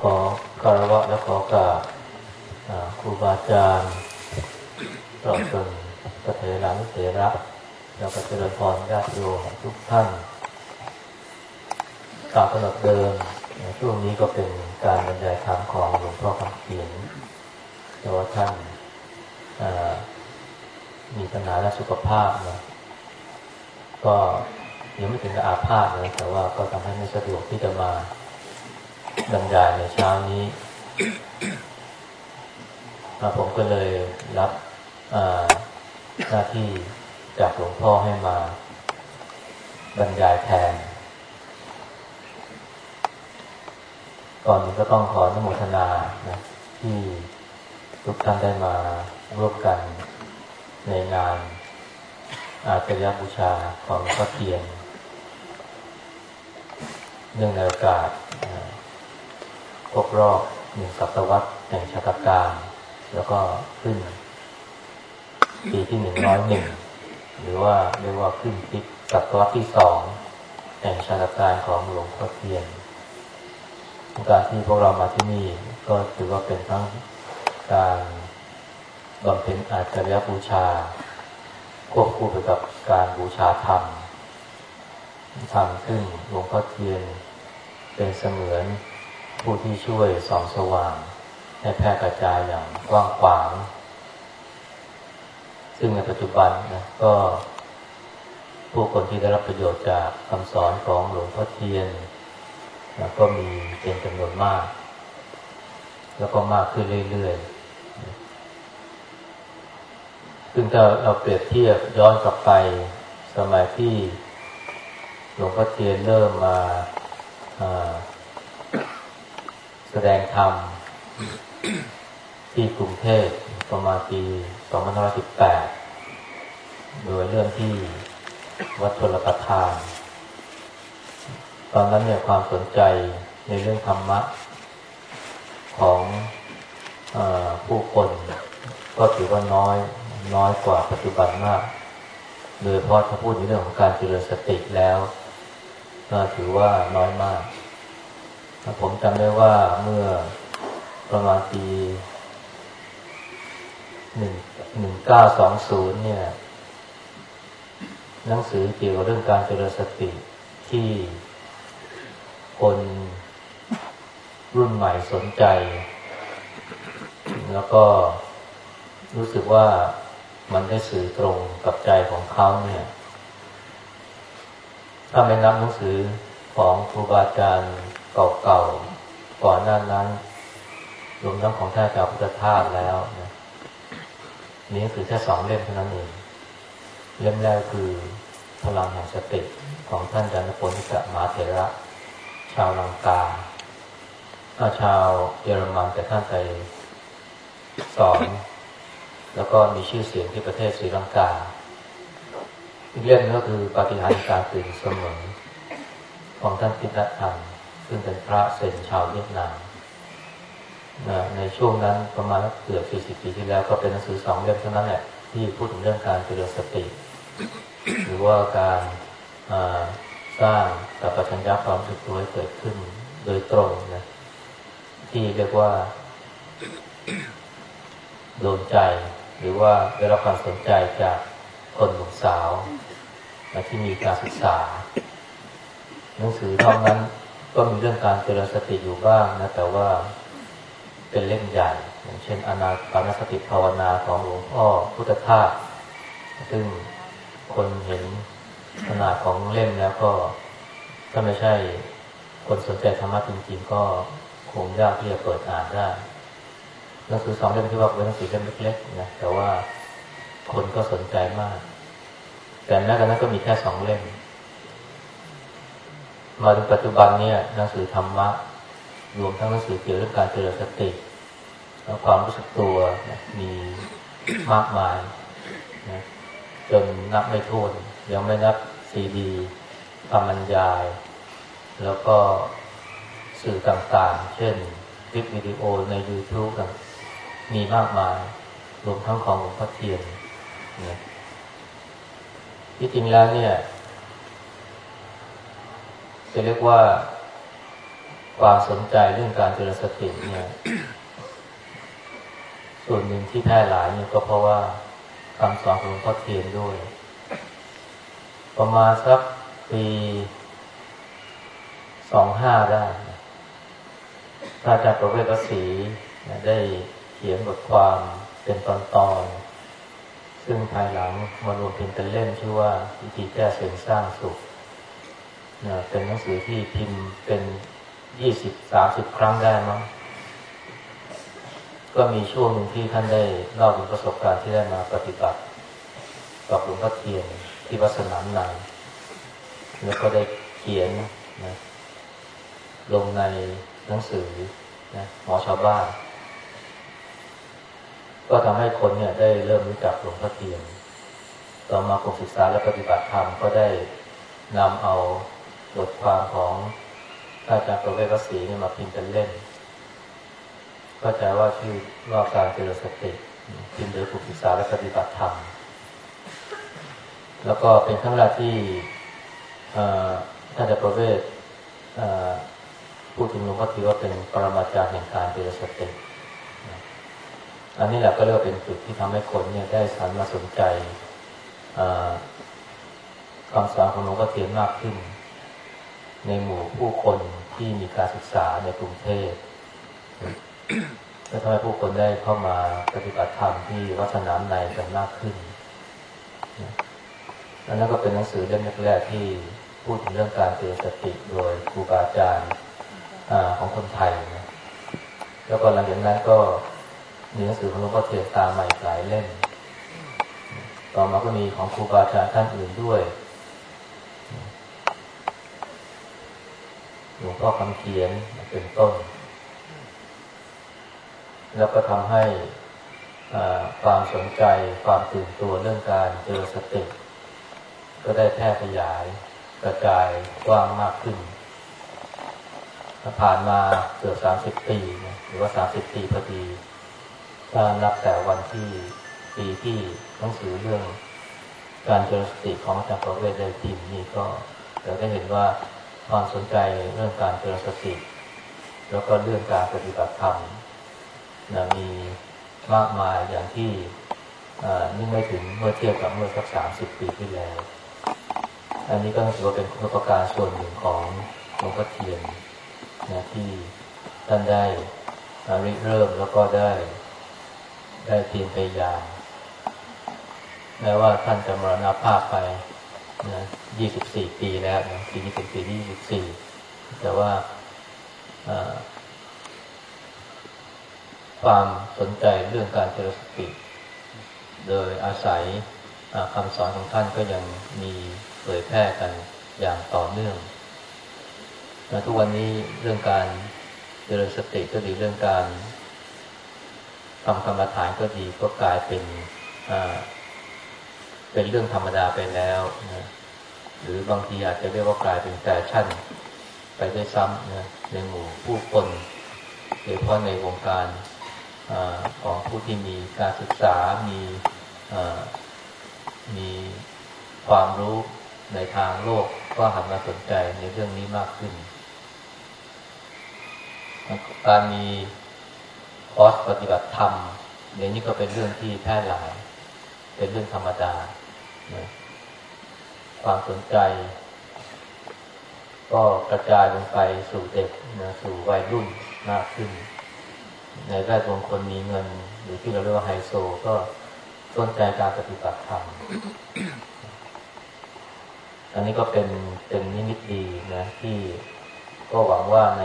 ขอคารวะและขอกราบครูบาอาจารย์ตลอดจนกระเทลานุเถระแล้วก็เจริญพรญาติโยมทุกท่านตามกำหนดเดิมช่วงนี้ก็เป็นการบรรยายธรรมของหลวงพ่อคำเขียนแต่ว่าท่านมีปัญหาและสุขภาพนะก็ยังไม่ถึงกับอาพาธนะแต่ว่าก็ทำให้ไม่สะดวกที่จะมา บรรยายในเช้านี้ผมก็เลยรับหน้าที่จากหลวงพ่อให้มา บรรยายแทน ก่อนนี้ก็ต้องขออนุโมทนานะที่ทุกท่านได้มาร่วมกันในงาน อาจารยบูชาของพระเทียนเนื่องในโอกาส ครบรอบหนึ่งศตวรรษแห่งชาตการ แล้วก็ขึ้น ปีที่หนึ่งร้อยหนึ่งหรือว่าเรียกว่าขึ้นปีศตวรรษที่สองแห่งชาตการของหลวงพ่อเทียนการที่พวกเรามาที่นี่ก็ถือว่าเป็นทั้งการบำเพ็ญอาจารยบูชา ควบคู่ไปกับการบูชาธรรมทำขึ้นหลวงพ่อเทียนเป็นเสมือน ผู้ที่ช่วยส่องสว่างให้แพร่กระจายอย่างกว้างขวาง ซึ่งในปัจจุบันนะก็ผู้คนที่ได้รับประโยชน์จากคำสอนของหลวงพ่อเทียนนะก็มีเป็นจำนวนมาก แล้วก็มากขึ้นเรื่อยๆ ซึ่งถ้าเราเปรียบเทียบย้อนกลับไปสมัยที่หลวงพ่อเทียนเริ่มมา แสดงธรรมที่กรุงเทพประมาณปี2518 โดยเรื่องที่วัดชลประทาน ตอนนั้นเนี่ยความสนใจในเรื่องธรรมะ ของอผู้คน ก็ถือว่าน้อยน้อยกว่าปัจจุบันมาก โดยเพราะถ้าพูดในเรื่องของการเจริญสติแล้วก็ถือว่าน้อยมาก ผมจำได้ว่าเมื่อประมาณปีหนึ่งหนึ่งเก้าสองศูนย์เนี่ย หนังสือเกี่ยวกับเรื่องการเจริญสติที่คนรุ่นใหม่สนใจ แล้วก็รู้สึกว่ามันได้สื่อตรงกับใจของเขาเนี่ย ถ้าไม่นับหนังสือของครูบาอาจารย์ เก่าๆ ก่อนหน้านั้นรวมทั้งของท่านเจ้าพุทธทาสแล้วนะนี่คือแค่สองเล่มเท่านั้นเองเล่มแรกคือพลังแห่งสติของท่านจันทพลทิกะมาเถระ ชาวลังกาถ้าชาวเยอรมันแต่ท่านไปสอนแล้วก็มีชื่อเสียงที่ประเทศศรีลังกา อีกเล่มนึงก็คือปฏิหารการตื่นเสมอของท่านพิทัธรรม ซึ่งเป็นพระเซนชาวเวียดนามในช่วงนั้นประมาณเกือบ40ปีที่แล้วก็เป็นหนังสือสองเล่มเท่านั้นแหละที่พูดถึงเรื่องการเจริญสติ หรือว่าการสร้างกับปัญญาความสึกตัวให้เกิดขึ้นโดยตรงนะที่เรียกว่าโดนใจ หรือว่าได้รับความสนใจจากคนหนุ่มสาวที่มีการศึกษา หนังสือเท่านั้น ก็มีเรื่องการเจริญสติอยู่บ้างนะ แต่ว่าเป็นเล่มใหญ่อย่างเช่นอนาปานสติภาวนาของหลวงพ่อพุทธทาสซึ่งคนเห็นขนาดของเล่มแล้วก็ถ้าไม่ใช่คนสนใจธรรมะจริงๆ ก็คงยากที่จะเปิดอ่านได้หนังสือสองเล่มที่ว่าเป็นหนังสือเล่มเล็กๆนะแต่ว่าคนก็สนใจมาก แต่แม้กระนั้นก็มีแค่สองเล่ม มาถึงปัจจุบันเนี่ยหนังสือธรรมะ รวมทั้งหนังสือเกี่ยวกับการเจริญสติและความรู้สึกตัวมีมากมายนะจนนับไม่ถ้วนยังไม่นับซีดีคำบรรยาย แล้วก็สื่อต่างๆ เช่นคลิปวิดีโอใน YouTube ต่างมีมากมาย รวมทั้งของหลวงพ่อเทียนนะที่จริงแล้วเนี่ย จะเรียกว่าความสนใจเรื่องการเจริญสติเนี่ย ส่วนหนึ่งที่แพร่หลายเนี่ยก็เพราะว่าคำสอนของหลวงพ่อเทียนด้วย ประมาณสักปีสองห้าได้พระอาจารย์ประเวศศรีได้เขียนบทความเป็นตอนตอนซึ่งภายหลังมารวมเป็นเป็นเล่มชื่อว่าวิธีแก้เสียงสร้างสุข เป็นหนังสือที่พิมพ์เป็นยี่สิบสามสิบครั้งได้มั้งก็มีช่วงหนึ่งที่ท่านได้เล่าถึงประสบการณ์ที่ได้มาปฏิบัติกับหลวงพ่อเทียนที่วัดสนามนายแล้วก็ได้เขียนนะลงในหนังสือนะหมอชาวบ้าน ก็ทำให้คนเนี่ยได้เริ่มรู้จักหลวงพ่อเทียน ต่อมากรมศึกษาและปฏิบัติธรรมก็ได้นำเอา บทความของอาจารย์ประเวศวสีเนี่ยมาพิมพ์เป็นเล่มก็จะว่าชื่อว่าการเจริญสติพิมพ์โดยกรมศึกษาและปฏิบัติธรรม แล้วก็เป็นครั้งแรกที่ท่านอาจารย์ประเวศพูดถึงหลวงพ่อถือว่าเป็นปรมาจารย์แห่งการเจริญสติอันนี้แหละก็เรียกว่าเป็นจุดที่ทำให้คนเนี่ยได้สันมาสนใจคำสอนของหลวงพ่อเทียนมากขึ้น ในหมู่ผู้คนที่มีการศึกษาในกรุงเทพและทำให้ผู้คนได้เข้ามาปฏิบัติธรรมที่วัดสนามในกันมากขึ้นอันนั้นก็เป็นหนังสือเล่มแรกๆที่พูดถึงเรื่องการเตือนสติโดยครูบาอาจารย์ของคนไทยนะแล้วก็หลังจากนั้นก็มีหนังสือของหลวงพ่อเทียนตามมาอีกหลายเล่ม ต่อมาก็มีของครูบาอาจารย์ท่านอื่นด้วย หลวงพ่อคำเขียนเป็นต้น แล้วก็ทำให้ความสนใจความตื่นตัวเรื่องการเจอสติ ก็ได้แพร่ขยายกระจายกว้างมากขึ้น ผ่านมาเกือบสามสิบปี หรือว่าสามสิบปีพอดีถ้านับแต่วันที่ปีที่หนังสือเรื่องการเจริญสติของอาจารย์ประเวศได้พิมพ์นี่ก็เราได้เห็นว่า ความสนใจเรื่องการเจริญสติ แล้วก็เรื่องการปฏิบัติธรรมนะมีมากมายอย่างที่นี่ไม่ถึงเมื่อเทียบกับเมื่อสักสามสิบปีที่แล้ว อันนี้ก็ถือว่าเป็นคุณประการส่วนหนึ่งของหลวงพ่อเทียนนะที่ท่านได้ริเริ่มแล้วก็ได้ได้เพียรพยายามแม้ว่าท่านจะมรณภาพไป นะ24ปีแล้วนะปีนี้เป็นปีที่24แต่ว่าความสนใจเรื่องการเจริญสติ โดยอาศัยคำสอนของท่านก็ยังมีเผยแพร่กันอย่างต่อเนื่องนะทุกวันนี้เรื่องการเจริญสติก็ดีเรื่องการทำกรรมฐานก็ดีก็กลายเป็น เป็นเรื่องธรรมดาไปแล้วนะหรือบางทีอาจจะเรียกว่ากลายเป็นแฟชั่น ไปได้ซ้ำนะในหมู่ผู้คนโดยเฉพาะในวงการอของผู้ที่มีการศึกษา มีมีความรู้ในทางโลก ก็หันมาสนใจในเรื่องนี้มากขึ้น การมีคอร์สปฏิบัติธรรมเดี๋ยวนี้ก็เป็นเรื่องที่แพร่หลาย เป็นเรื่องธรรมดา นะความสนใจ ก็กระจายลงไปสู่เด็กนะสู่วัยรุ่นมากขึ้น ในแวดวงคนมีเงิน หรือที่เราเรียกว่าไฮโซ ก็สนใจการปฏิบัติธรรมอันนี้ก็เป็นเป็นนิมิตดีนะที่ก็หวังว่าใน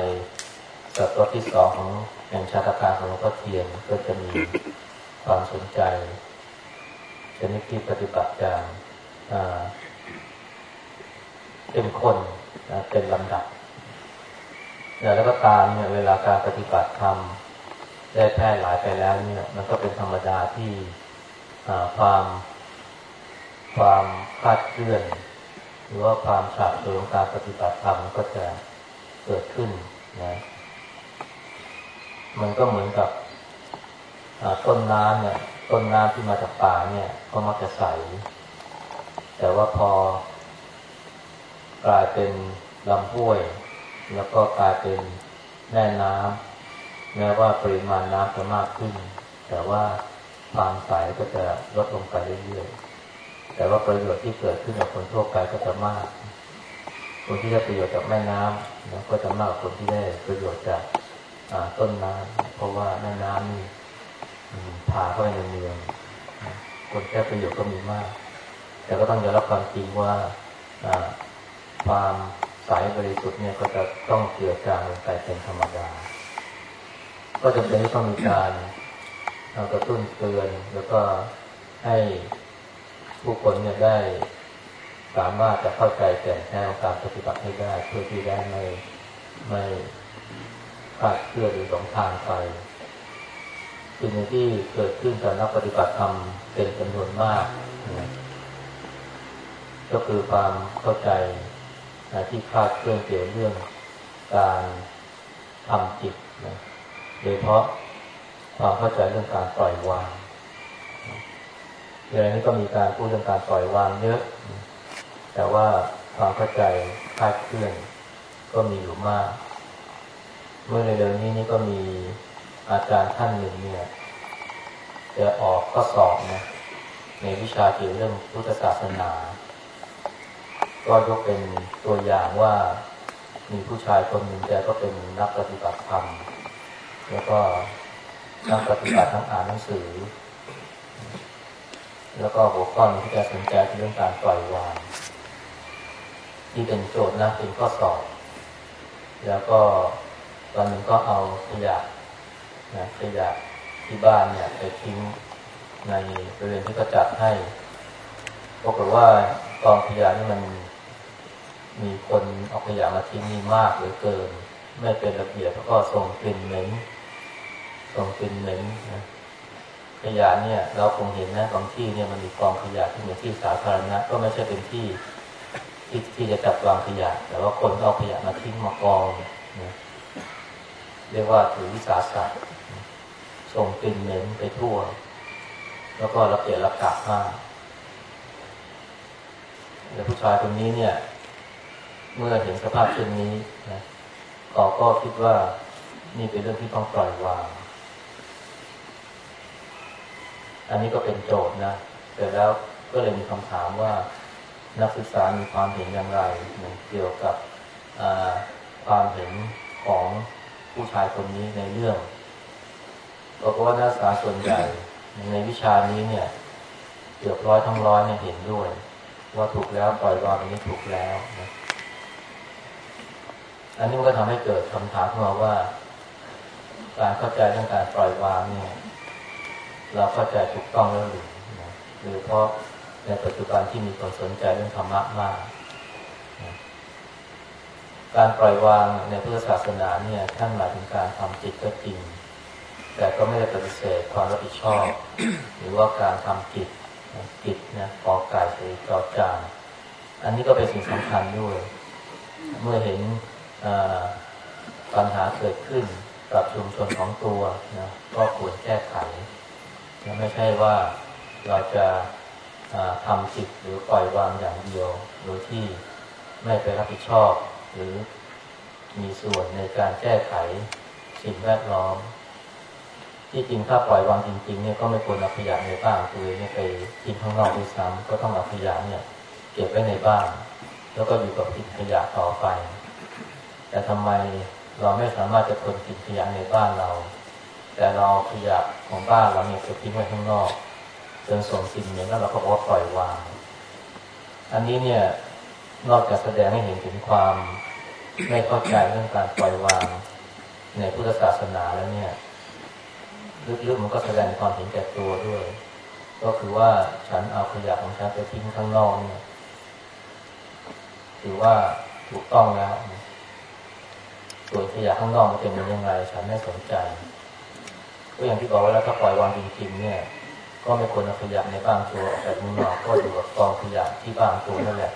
ศตวรรษที่สองของแห่งชาติการของหลวงพ่อเทียนก็จะมีความสนใจ ชนิดที่ปฏิบัติการเป็นคนนะเป็นลำดับแล้วก็ตามเนี่ยเวลาการปฏิบัติธรรมได้แพร่หลายไปแล้วเนี่ย มันก็เป็นธรรมดาที่ความความคาดเคลื่อน หรือว่าความฉาบฉวยของการปฏิบัติธรรมก็จะเกิดขึ้นนะมันก็เหมือนกับต้นน้ำเนี่ย ต้นน้ำที่มาจากป่าเนี่ยก็มักจะใส แต่ว่าพอกลายเป็นลำห้วย แล้วก็กลายเป็นแม่น้ำแม้ว่าปริมาณน้ำจะมากขึ้น แต่ว่าความใสก็จะลดลงไปเรื่อยๆ แต่ว่าประโยชน์ที่เกิดขึ้นกับคนทั่วไปก็จะมาก คนที่ได้ประโยชน์จากแม่น้ำนะก็จะมากกว่าคนที่ได้ประโยชน์จากต้นน้ำเพราะว่าแม่น้ำนี่ พาเข้าไปในเมืองคนแค่ประโยชน์ก็มีมาก แต่ก็ต้องยอมรับความจริงว่าความสายบริสุทธิ์เนี่ยก็จะต้องเกี่ยวจางลงไปเป็นธรรมดา ก็จะเป็นที่ต้องมีการกระตุ้นเตือนแล้วก็ให้ผู้คนเนี่ยได้ สามารถจะเข้าใจแก่แท้การปฏิบัติให้ได้เพื่อที่ได้ไม่ไม่คาดเคลื่อหรือสองทางไป สิ่งที่เกิดขึ้นกับนักปฏิบัติธรรมเป็นจำนวนมาก ก็คือความเข้าใจนะที่คาดเคลื่อนเกี่ยวเรื่องการทำจิตนะโดยเพราะความเข้าใจเรื่องการปล่อยวางเรื่องนี้ก็มีการพูดเรื่องการปล่อยวางเยอะ แต่ว่าความเข้าใจคาดเคลื่อนก็มีอยู่มาก เมื่อในเดือนนี้นี่ก็มี อาจารย์ท่านหนึ่งเนี่ยจะออกข้อสอบนะในวิชาเกี่ยวเรื่องพุทธศาสนา ก็ยกเป็นตัวอย่างว่ามีผู้ชายคนหนึ่งแกก็เป็นนักปฏิบัติธรรม แล้วก็นักปฏิบัติทั้งอ่านหนังสือ แล้วก็หัวข้อที่แกสนใจคือเรื่องการปล่อยวางที่เป็นโจทย์นะเป็นข้อสอบ แล้วก็ตอนหนึ่งก็เอาขยะ นะขยะที่บ้านเนี่ยไปทิ้งในบริเวณที่เขาจัดให้ปรากฏว่ากองขยะนี่มันมีคนเอาขยะมาทิ้งนี่มากเหลือเกิน ไม่เป็นระเบียบแล้วก็ส่งกลิ่นเหม็นส่งกลิ่นเหม็นนะขยะเนี่ย เราคงเห็นนะบางที่เนี่ยมันมีกองขยะที่เป็นที่สาธารณะก็ไม่ใช่เป็นที่ที่ที่จะจัดวางขยะ แต่ว่าคนเอาขยะมาทิ้งมากองนะเรียกว่าถือวิสาสะ ส่งกลิ่นเหม็นไปทั่ว แล้วก็ระเกียดระกะมากแต่ผู้ชายคนนี้เนี่ย เมื่อเห็นสภาพเช่นนี้นะเขาก็คิดว่านี่เป็นเรื่องที่ต้องปล่อยวาง อันนี้ก็เป็นโจทย์นะแต่แล้วก็เลยมีคำถามว่านักศึกษามีความเห็นอย่างไรเกี่ยวกับความเห็นของผู้ชายคนนี้ในเรื่อง บอกว่านักศึกษาส่วนใหญ่ในวิชานี้เนี่ยเกือบร้อยทั้งร้อยเนี่ยเห็นด้วย ว่าถูกแล้วปล่อยวางนี้ถูกแล้วนะอันนี้มันก็ทำให้เกิดคำถามขึ้นมาว่า การเข้าใจเรื่องการปล่อยวางเนี่ย เราเข้าใจถูกต้องแล้วหรือนะหรือเพราะในปัจจุบันที่มีคนสนใจเรื่องธรรมะมากนะการปล่อยวางในพุทธศาสนาเนี่ยท่านหมายถึงการทำจิตก็จริง แต่ก็ไม่ได้ปฏิเสธความรับผิดชอบ หรือว่าการทำกิจกิจนะปอกไก่หรือจอจานอันนี้ก็เป็นสิ่งสำคัญด้วย เมื่อเห็นปัญหาเกิดขึ้นกับชุมชนของตัวนะก็ควรแก้ไขนะไม่ใช่ว่าเราจะทำจิตหรือปล่อยวางอย่างเดียวโดยที่ไม่ไปรับผิดชอบ หรือมีส่วนในการแก้ไขสิ่งแวดล้อม ที่จริงถ้าปล่อยวางจริง ๆ เนี่ยก็ไม่ควรเอาขยะในบ้านตัวเองไปทิ้งข้างนอกด้วยซ้ำก็ต้องเอาขยะเนี่ยเก็บไว้ในบ้าน แล้วก็อยู่กับทิ้ขยะต่อไป แต่ทำไมเราไม่สามารถจะทนทิ้ขยะในบ้านเรา แต่เราขยะของบ้านเราเนี่ยไปทิ้งไว้ข้างนอกจนส่งสิ่งเหม็นแล้วเราก็บอกว่าปล่อยวาง อันนี้เนี่ยนอกจากแสดงให้เห็นถึงความไม่เข้าใจเรื่องการปล่อยวาง ในพุทธศาสนาแล้วเนี่ย ลึกๆมันก็แสดงความเห็นแก่ตัวด้วย ก็คือว่าฉันเอาขยะของฉันไปทิ้งข้างนอกเนี่ยถือว่าถูกต้องแล้วส่วนขยะข้างนอกมันเป็นยังไงฉันไม่สนใจก็อย่างที่บอกไว้แล้วถ้าปล่อยวางจริงๆเนี่ย ก็ไม่ควรเอาขยะในบ้านตัวออกไปข้างนอกก็อยู่กับกองขยะที่บ้านตัวนั่นแหละ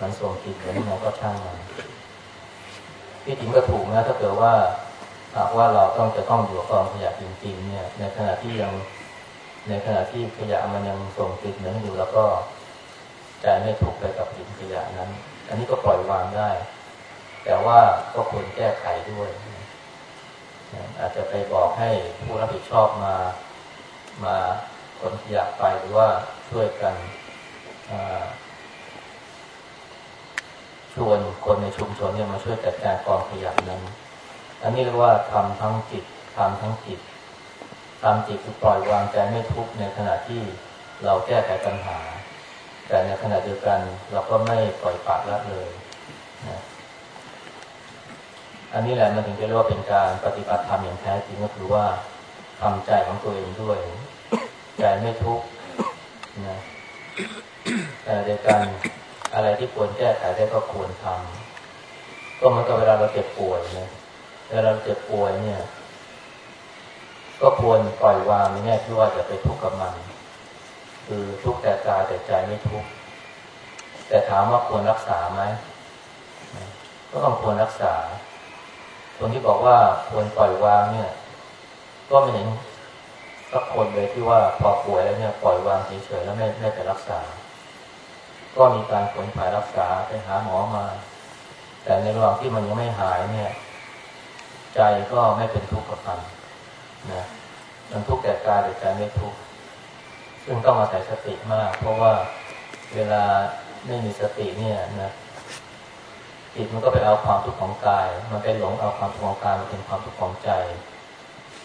มันส่งกลิ่นเหมือนมันก็ช่างมันที่จริงก็ถูกนะถ้าเกิดว่า ว่าเราต้องจะต้องอยู่กับกองขยะจริงๆ เนี่ย ในขณะที่ยังในขณะที่ขยะมันยังส่งกลิ่นเหม็นอยู่แล้วก็ใจไม่ถูกไปกับกลิ่นขยะนั้น อันนี้ก็ปล่อยวางได้ แต่ว่าก็ควรแก้ไขด้วย อาจจะไปบอกให้ผู้รับผิดชอบมา มาคนขยะไปหรือว่าช่วยกันชวนคนในชุมชนเนี่ยมาช่วยจัดการกองขยะนั้น อันนี้เรียกว่าทำทั้งจิตทำทั้งจิตทำจิตคือปล่อยวางใจไม่ทุกข์ในขณะที่เราแก้ไขปัญหา แต่ในขณะเดียวกันเราก็ไม่ปล่อยปากละเลยนะอันนี้แหละมันถึงจะเรียกว่าเป็นการปฏิบัติธรรมอย่างแท้จริงก็คือว่าทำใจของตัวเองด้วยใจไม่ทุกข์นะแต่เดียวกันอะไรที่ควรแก้ไขได้ก็ควรทำก็เหมือนกับเวลาเราเจ็บป่วยนะ เวลาเราเจ็บป่วยเนี่ย ก็ควรปล่อยวางในแง่ที่ว่าจะไปทุกข์กับมัน คือทุกข์แต่กายแต่ใจไม่ทุกข์แต่ถามว่าควรรักษาไหมก็ต้องควรรักษา คนที่บอกว่าควรปล่อยวางเนี่ย ก็ไม่เห็นสักคนเลยที่ว่าพอป่วยแล้วเนี่ยปล่อยวางเฉยๆแล้วไม่ไม่ไปรักษา ก็มีการขนฝ่ายรักษาไปหาหมอมา แต่ในระหว่างที่มันยังไม่หายเนี่ย ใจก็ไม่เป็นทุกข์กับมันนะมันทุกข์แต่กายแต่ใจไม่ทุกข์ซึ่งต้องอาศัยสติมาก เพราะว่าเวลาไม่มีสติเนี่ยนะจิตมันก็ไปเอาความทุกข์ของกาย มันไปหลงเอาความทุกข์ของกายมาเป็นความทุกข์ของใจ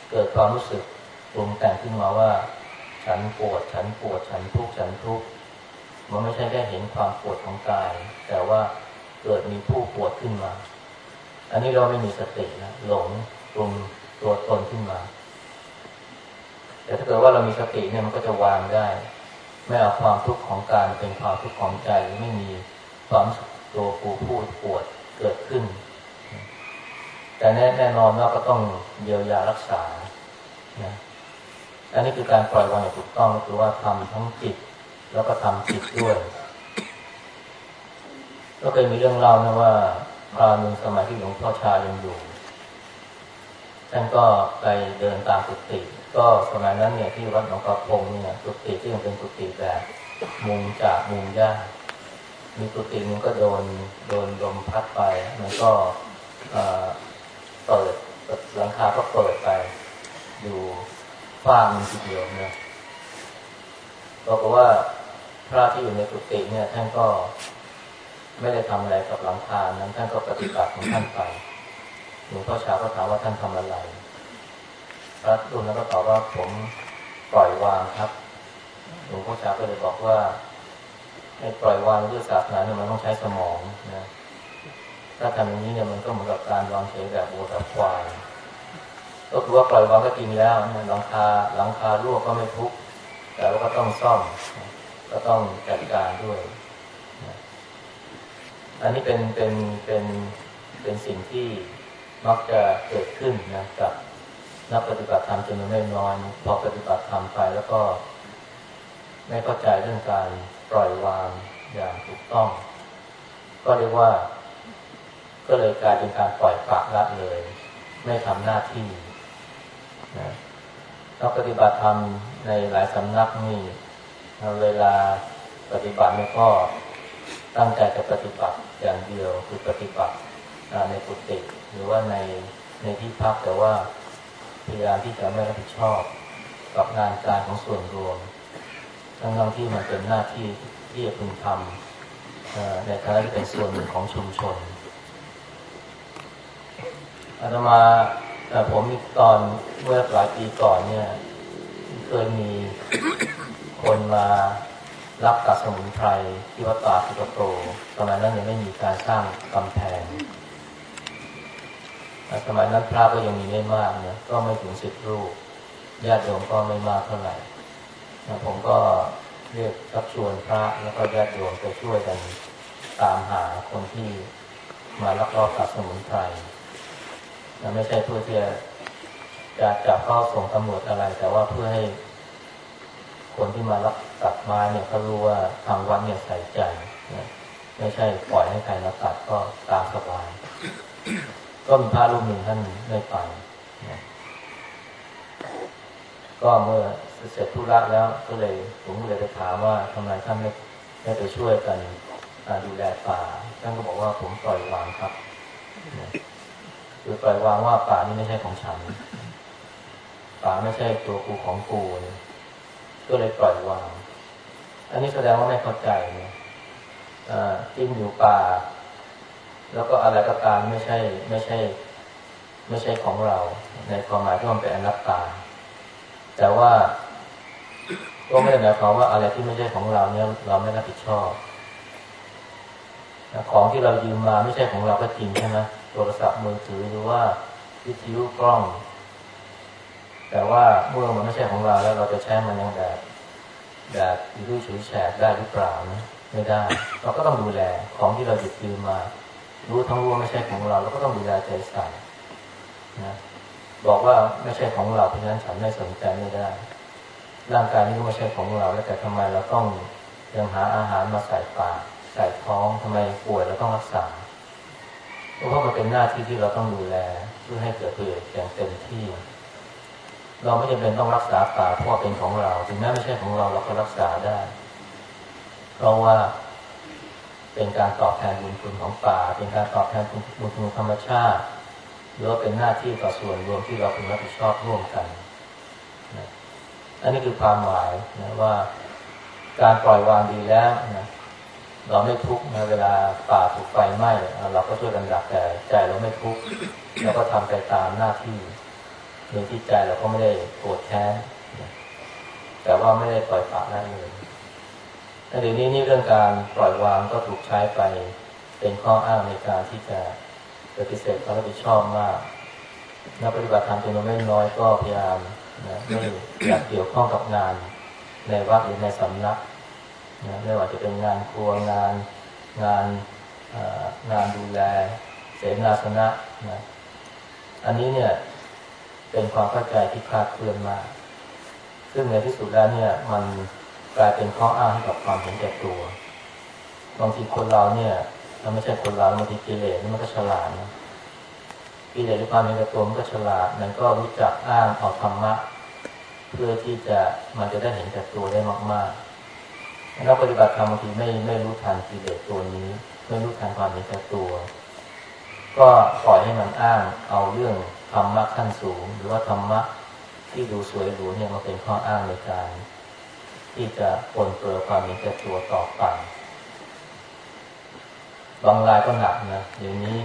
เกิดความรู้สึกปรุงแต่งขึ้นมาว่า ฉันปวดฉันปวดฉันทุกข์ฉันทุกข์มันไม่ใช่แค่เห็นความปวดของกาย แต่ว่าเกิดมีผู้ปวดขึ้นมา อันนี้เราไม่มีสตินะหลงปรุงตัวตนขึ้นมา แต่ถ้าเกิดว่าเรามีสติเนี่ยมันก็จะวางได้ ไม่เอาความทุกข์ของกายเป็นความทุกข์ของใจไม่มีความตัวกูพูดปวดเกิดขึ้น แต่แน่แน่นอนว่าก็ต้องเยียวยารักษานะอันนี้คือการปล่อยวางอย่างถูกต้องก็คือว่าทำทั้งจิต แล้วก็ทำจิตด้วย ก็เคยมีเรื่องเล่านะว่า คราวหนึ่งสมัยที่หลวงพ่อชายังอยู่ท่านก็ไปเดินตามกุฏิก็สมัยนั้นเนี่ยที่วัดหนองกระพงเนี่ยกุฏิที่ยังเป็นกุฏิแบบมุงจากมุงหญ้ามีกุฏิมันก็โดนโดนลมพัดไปมันก็เปิดหลังคาก็เปิดไป อยู่ฟ้ามันทีเดียวเนี่ยบอกว่าพระที่อยู่ในกุฏิเนี่ยท่านก็ ไม่ได้ทำอะไรกับหลังคานั้นท่านก็ปฏิบัติของท่านไปหลวงพ่อชาก็ถามว่าท่านทำอะไรพระรูปนั้นก็ตอบว่าผมปล่อยวางครับหลวงพ่อชาก็เลยบอกว่าให้ปล่อยวางด้วยศาสนาเนี่ยมันต้องใช้สมองนะถ้าทำอย่างนี้เนี่ยมันก็เหมือนกับการวางเฉยแบบวัวแบบควายก็คือว่าปล่อยวางก็จริงแล้วนะหลังคาหลังคารั่วก็ไม่ทุกแต่ว่าก็ต้องซ่อมก็ต้องจัดการด้วย อันนี้เป็นเป็นเป็นเป็นสิ่งที่มักจะเกิดขึ้นนะกับนักปฏิบัติธรรมจำนวนไม่น้อยพอปฏิบัติธรรมไปแล้วก็ ไม่เข้าใจเรื่องการปล่อยวางอย่างถูกต้อง ก็เรียกว่า ก็เลยกลายเป็นการปล่อยปากละเลย ไม่ทำหน้าที่นะนักปฏิบัติธรรมในหลายสำนักนี่เวลาปฏิบัติเนี่ยก็ ตั้งใจจะปฏิบัติอย่างเดียวคือปฏิบัติในกุฏิหรือว่าในในที่พักแต่ว่าพยายามที่จะไม่รับผิดชอบกับงานการของส่วนรวม ทั้งทั้งที่มันเป็นหน้าที่ที่จะพึงทำในฐานะที่เป็นส่วนหนึ่งของชุมชนอาตมาแต่ผมตอนเมื่อหลายปีก่อนเนี่ย เคยมีคนมา รับกัดสมุนไพรที่วัดป่าสุกโตสมัยนั้นยังไม่มีการสร้างกำแพงสมัยนั้นพระก็ยังมีไม่มากเนี่ยก็ไม่ถึงสิบรูปญาติโยมก็ไม่มากเท่าไหร่ผมก็เรียกรับชวนพระแล้วก็ญาติโยมไปช่วยกันตามหาคนที่มาลักลอบตัดสมุนไพรไม่ใช่เพื่อที่จะจับเข้าส่งตำรวจอะไร แต่ว่าเพื่อให้คนที่มารับ ตัดไม้เนี่ยเขารู้ว่าทางวัดเนี่ยใส่ใจนะไม่ใช่ปล่อยให้ใครมาตัดก็ตามสบาย ก็มีพระรูปหนึ่งท่านไม่ไปนะก็เมื่อเสร็จธุระแล้วก็เลยผมเลยไปถามว่าทำไมท่านไม่ไม่ไปช่วยกันดูแลป่า ท่านก็บอกว่าผมปล่อยวางครับคือปล่อยวางว่าป่านี้ไม่ใช่ของฉันป่าไม่ใช่ตัวกูของกูก็เลยปล่อยวาง อันนี้แสดงว่าไม่เข้าใจนะกินอยู่ป่า แล้วก็อะไรก็ตามไม่ใช่ ไม่ใช่ ไม่ใช่ของเรา ในความหมายที่มันเป็นอนัตตา แต่ว่าก็ไม่ได้หมายความว่าอะไรที่ไม่ใช่ของเราเนี่ย เราไม่รับผิดชอบของที่เรายืมมาไม่ใช่ของเราก็จริงใช่ไหมโทรศัพท์มือถือหรือว่าวิทยุกล้อง แต่ว่าเมื่อมันไม่ใช่ของเราแล้วเราจะใช้มันยังแบบ แบบยืดฉุยแฉกได้หรือเปล่านะไม่ได้ เราก็ต้องดูแลของที่เราหยิบยืมมา รู้ทั้งรู้ว่าไม่ใช่ของเราเราก็ต้องดูแลใจใส่นะบอกว่าไม่ใช่ของเราเพราะฉะนั้นฉันไม่สนใจไม่ได้ ร่างกายนี้ไม่ใช่ของเรา แล้วแต่ทำไมเราต้องยังหาอาหารมาใส่ปากใส่ท้องทำไมป่วยเราต้องรักษาเพราะว่ามันเป็นหน้าที่ที่เราต้องดูแลเพื่อให้เกิดประโยชน์อย่างเต็มที่ เราไม่จำเป็นต้องรักษาป่าเพราะเป็นของเรา ถึงแม้ไม่ใช่ของเราเราก็รักษาได้ เพราะว่าเป็นการตอบแทนบุญคุณของป่า เป็นการตอบแทนบุญคุณธรรมชาติหรือว่าเป็นหน้าที่ต่อส่วนรวมที่เราพึงรับผิดชอบร่วมกันนะอันนี้คือความหมายนะว่า การปล่อยวางดีแล้วนะเราไม่ทุกข์นะเวลาป่าถูกไฟไหม้เราก็ช่วยกันดับแต่ใจเราไม่ทุกข์เราก็ทำไปตามหน้าที่ โดยที่ใจเราก็ไม่ได้โกรธแค้นแต่ว่าไม่ได้ปล่อยปากนั่นเลยแต่เดี๋ยวนี้นี่เรื่องการปล่อยวางก็ถูกใช้ไปเป็นข้ออ้างในการที่จะปฏิเสธความรับผิดชอบมากนักปฏิบัติธรรมจำนวนไม่น้อยก็พยายามนะไม่อยากเกี่ยวข้องกับงาน ในวัดหรือในสำนักนะไม่ว่าจะเป็นงานครัวงานงานงานดูแล เสนาสนะนะอันนี้เนี่ย เป็นความเข้าใจที่คลาดเคลื่อนมาก ซึ่งในที่สุดแล้วเนี่ยมันกลายเป็นข้ออ้างให้กับความเห็นแก่ตัว บางทีคนเราเนี่ยมันไม่ใช่คนเราบางทีกิเลสมันก็ฉลาดนะกิเลสหรือความเห็นแก่ตัวมันก็ฉลาด มันก็รู้จักอ้างเอาธรรมะ เพื่อที่จะมันจะได้เห็นแก่ตัวได้มากๆนักปฏิบัติธรรมบางทีไม่ไม่รู้ทันกิเลสตัวนี้ ไม่รู้ทันความเห็นแก่ตัว ก็ปล่อยให้มันอ้างเอาเรื่อง ธรรมะขั้นสูง หรือว่าธรรมะที่ดูสวยหรูเนี่ยมาเป็นข้ออ้างในการ ที่จะปนเปื้อความเห็นแก่ตัวต่อไปบางรายก็หนักนะอย่างนี้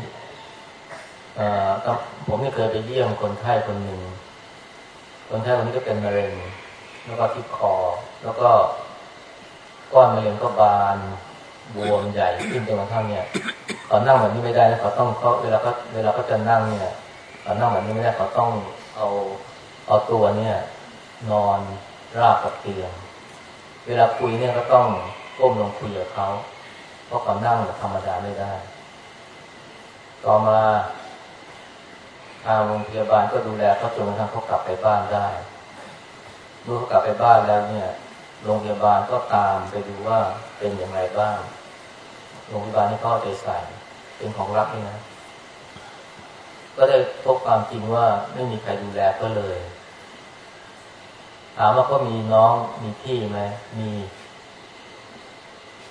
ผมไม่เคยไปเยี่ยมคนไข้คนหนึ่งคนไข้คนนี้ก็เป็นมะเร็งแล้วก็ที่คอ แล้วก็ก้อนมะเร็งก็บานบวมใหญ่ขึ้นจนกระทั่งเนี่ยเขานั่งแบบนี้ไม่ได้นะเขาต้องเขาเวลาเขาเวลาเขาจะนั่งเนี่ย เขานั่งแบบนี้ไม่ได้เขาต้องเอาเอาตัวเนี่ย นอนราบกับเตียง เวลาคุยเนี่ยก็ต้องก้มลงคุยกับเขาเพราะเขานั่งแบบธรรมดาไม่ได้ ต่อมาทางโรงพยาบาลก็ดูแลเขาจนกระทั่งเขากลับไปบ้านได้เมื่อเขากลับไปบ้านแล้วเนี่ยโรงพยาบาลก็ตามไปดูว่าเป็นอย่างไรบ้าง โรงพยาบาลนี่ก็ใจใส่เป็นของรักนี่นะ ก็ได้พบความจริงว่าไม่มีใครดูแลก็เลย ถามว่าก็มีน้องมีพี่ไหมมี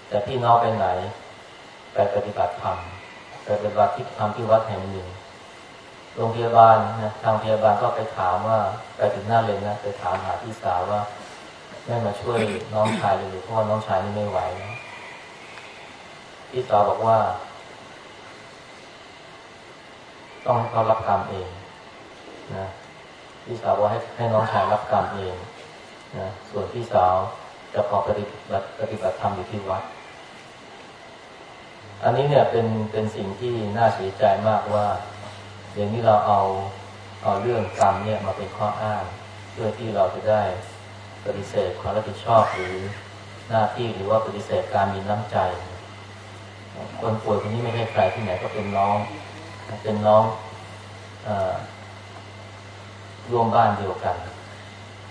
แต่พี่น้องไปไหนไปปฏิบัติธรรมไปปฏิบัติที่ทำที่วัดแห่งหนึ่งโรงพยาบาลนะทางพยาบาลก็ไปถามว่าไปถึงหน้าเลยนะไปถามหาพี่สาวว่าไม่มาช่วยน้องชายเลยเพราะว่าน้องชายนี่ไม่ไหวนะพี่สาวบอกว่า ต้องให้เขารับกรรมเองนะพี่สาวว่าให้ให้น้องชายรับกรรมเองนะส่วนพี่สาวจะขอปฏิบัติปฏิบัติธรรมอยู่ที่วัด อันนี้เนี่ยเป็นเป็นสิ่งที่น่าเสียใจมากว่าอย่างนี้เราเอาเอาเรื่องกรรมเนี่ยมาเป็นข้ออ้างเพื่อที่เราจะได้ปฏิเสธความรับผิดชอบหรือหน้าที่หรือว่าปฏิเสธการมีน้ำใจ คนป่วยคนนี้ไม่ใช่ใครที่ไหนก็เป็นน้อง เป็นน้องอร่วมบ้านเดียวกัน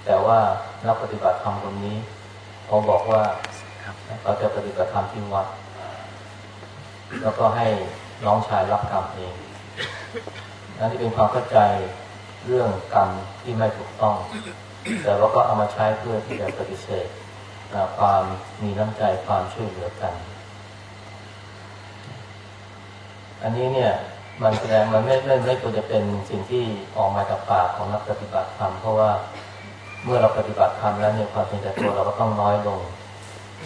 แต่ว่านักปฏิบัติธรรมคนนี้เขาบอกว่าเขาจะปฏิบัติธรรมที่วัด แล้วก็ให้น้องชายรับกรรมเองนั่นที่เป็นความเข้าใจเรื่องกรรมที่ไม่ถูกต้อง แต่ว่าก็เอามาใช้เพื่อที่จะปฏิเสธความมีน้ำใจความช่วยเหลือกัน อันนี้เนี่ย มันแสดงมันไม่ไม่ไม่ควรจะเป็นสิ่งที่ออกมาจากปากของนักปฏิบัติธรรมเพราะว่าเมื่อเราปฏิบัติธรรมแล้วเนี่ยความเป็นแต่ตัวเราก็ต้องน้อยลง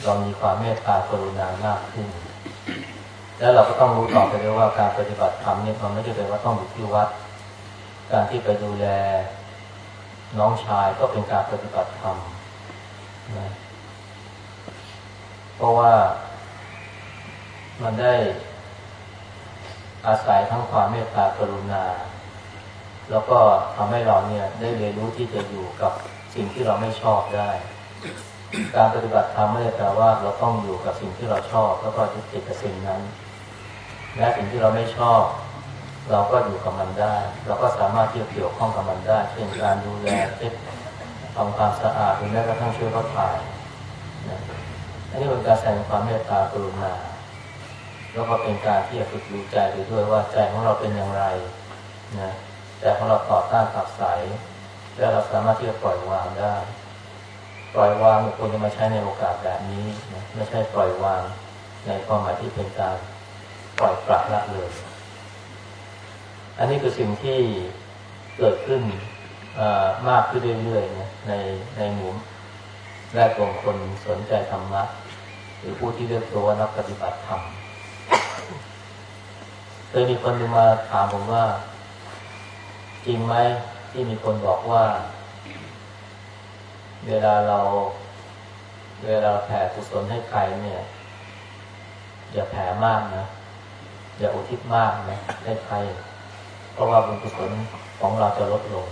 เรามีความเมตตากรุณามากขึ้น แล้วเราก็ต้องรู้ต่อไปด้วยว่าการปฏิบัติธรรมเนี่ยมันไม่ใช่เป็นว่าต้องอยู่ที่วัด การที่ไปดูแล น้องชายก็เป็นการปฏิบัติธรรมนะเพราะว่ามันได้ อาศัยทั้งความเมตตากรุณา แล้วก็ทำให้เราเนี่ยได้เรียนรู้ที่จะอยู่กับสิ่งที่เราไม่ชอบได้ การปฏิบัติธรรมไม่ได้แปลว่าเราต้องอยู่กับสิ่งที่เราชอบ แล้วก็ยึดติดกับสิ่งนั้นแม้สิ่งที่เราไม่ชอบ เราก็อยู่กับมันได้ เราก็สามารถที่จะเกี่ยวข้องกับมันได้ เช่นการดูแลเช็ดทำความสะอาดหรือแม้กระทั่งช่วยเขาถ่ายนะอันนี้เป็นการแสดงความเมตตากรุณา แล้วก็เป็นการที่จะฝึกดูใจไปด้วยว่าใจของเราเป็นอย่างไรนะใจของเราต่อต้านขับสายแล้วเราสามารถที่จะปล่อยวางได้ ปล่อยวางควรจะมาใช้ในโอกาสแบบนี้นะไม่ใช่ปล่อยวางในความหมายที่เป็นการปล่อยปละละเลย อันนี้คือสิ่งที่เกิดขึ้นมากขึ้นเรื่อยๆนะในในหมู่แรกของคนสนใจธรรมะหรือผู้ที่เรียกตัวว่านักปฏิบัติธรรม เคยมีคนมาถามผมว่า จริงไหมที่มีคนบอกว่า เวลาเรา เวลาแผ่กุศลให้ใครเนี่ย อย่าแผ่มากนะอย่าอุทิศมากนะให้ใคร เพราะว่าบุญกุศลของเราจะลดลง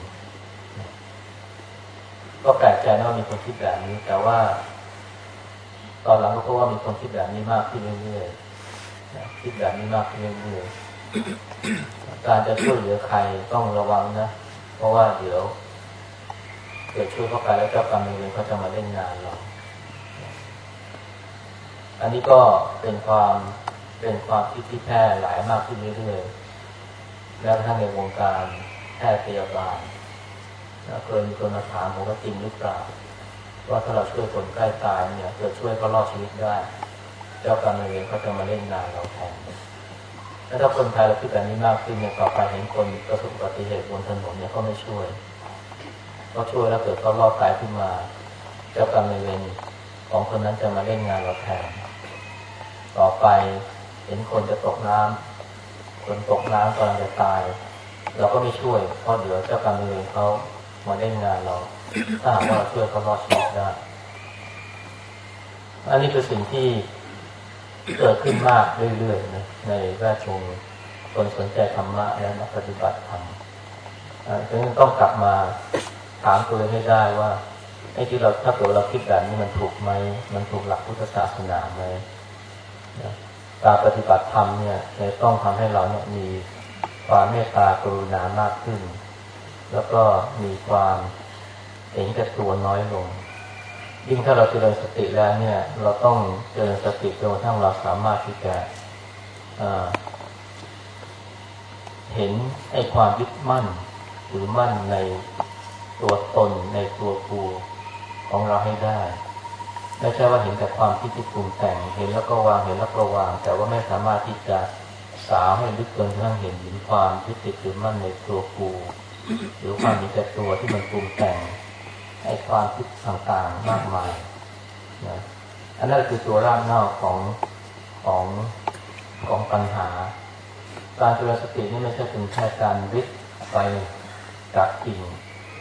ก็แปลกใจนะว่ามีคนคิดแบบนี้ แต่ว่า ตอนหลังก็พบว่ามีคนคิดแบบนี้มากขึ้นเรื่อยๆคิดแบบนี้มากขึ้นเรื่อยๆ การจะช่วยเหลือใครต้องระวังนะ เพราะว่าเดี๋ยวเกิดช่วยเข้าไปแล้วเจ้ากรรมนายเวรเขาจะมาเล่นงานเรา อันนี้ก็เป็นความเป็นความคิดที่แพร่หลายมากขึ้นเรื่อยๆแล้วทั้งในวงการแพทย์พยาบาลเคยมีคนมาถามผมว่าจริงหรือเปล่าว่าถ้าเราช่วยคนใกล้ตายเนี่ยเกิดช่วยก็รอดชีวิตได้ เจ้ากรรมนายเวรเขาจะมาเล่นงานเราแทน แล้วถ้าคนไทยเราคิดแบบนี้มากขึ้นเนี่ยต่อไปเห็นคนประสบอุบัติเหตุบนถนนเนี่ยก็ไม่ช่วยก็ช่วยแล้วเกิดเขารอดตายขึ้นมา เจ้ากรรมนายเวรของคนนั้นจะมาเล่นงานเราแทนต่อไปเห็นคนจะตกน้ำคนตกน้ำกำลังจะตาย เราก็ไม่ช่วยเพราะเดี๋ยวเจ้ากรรมนายเวรเขามาเล่นงานเรา ถ้าหากว่าเราช่วยเขารอดชีวิตได้อันนี้คือสิ่งที่ เกิดขึ้นมากเรื่อยๆนะในแวดวงคนสนใจธรรมะและนักปฏิบัติธรรมดังนั้นต้องกลับมาถามตัวเองให้ได้ว่าไอ้ที่เราถ้าเกิดเราคิดแบบนี้มันถูกไหม มันถูกหลักพุทธศาสนาไหมการปฏิบัติธรรมเนี่ยจะต้องทำให้เราเนี่ยมีความเมตตากรุณามากขึ้น แล้วก็มีความเห็นแก่ตัวน้อยลง ยิ่งถ้าเราเจริญสติแล้วเนี่ย เราต้องเจริญสติจนกระทั่งเราสามารถที่จะเห็นไอ้ความยึดมั่นหรือมั่นในตัวตนในตัวกูของเราให้ได้ไม่ใช่ว่าเห็นแต่ความคิดที่ปรุงแต่งเห็นแล้วก็วางเห็นแล้วก็วาง แต่ว่าไม่สามารถที่จะสาวให้ลึกจนกระทั่งเห็นถึงความยึดติดหรือมั่นในตัวกู หรือความมีแต่ตัวที่มันปรุงแต่ง ไอ้ความคิดต่างๆมากมายนะอันนั้นคือตัวร่างนอกของของของปัญหา การเจริญสตินี่ไม่ใช่เป็นแค่การวิทย์ไปกับกิ่ง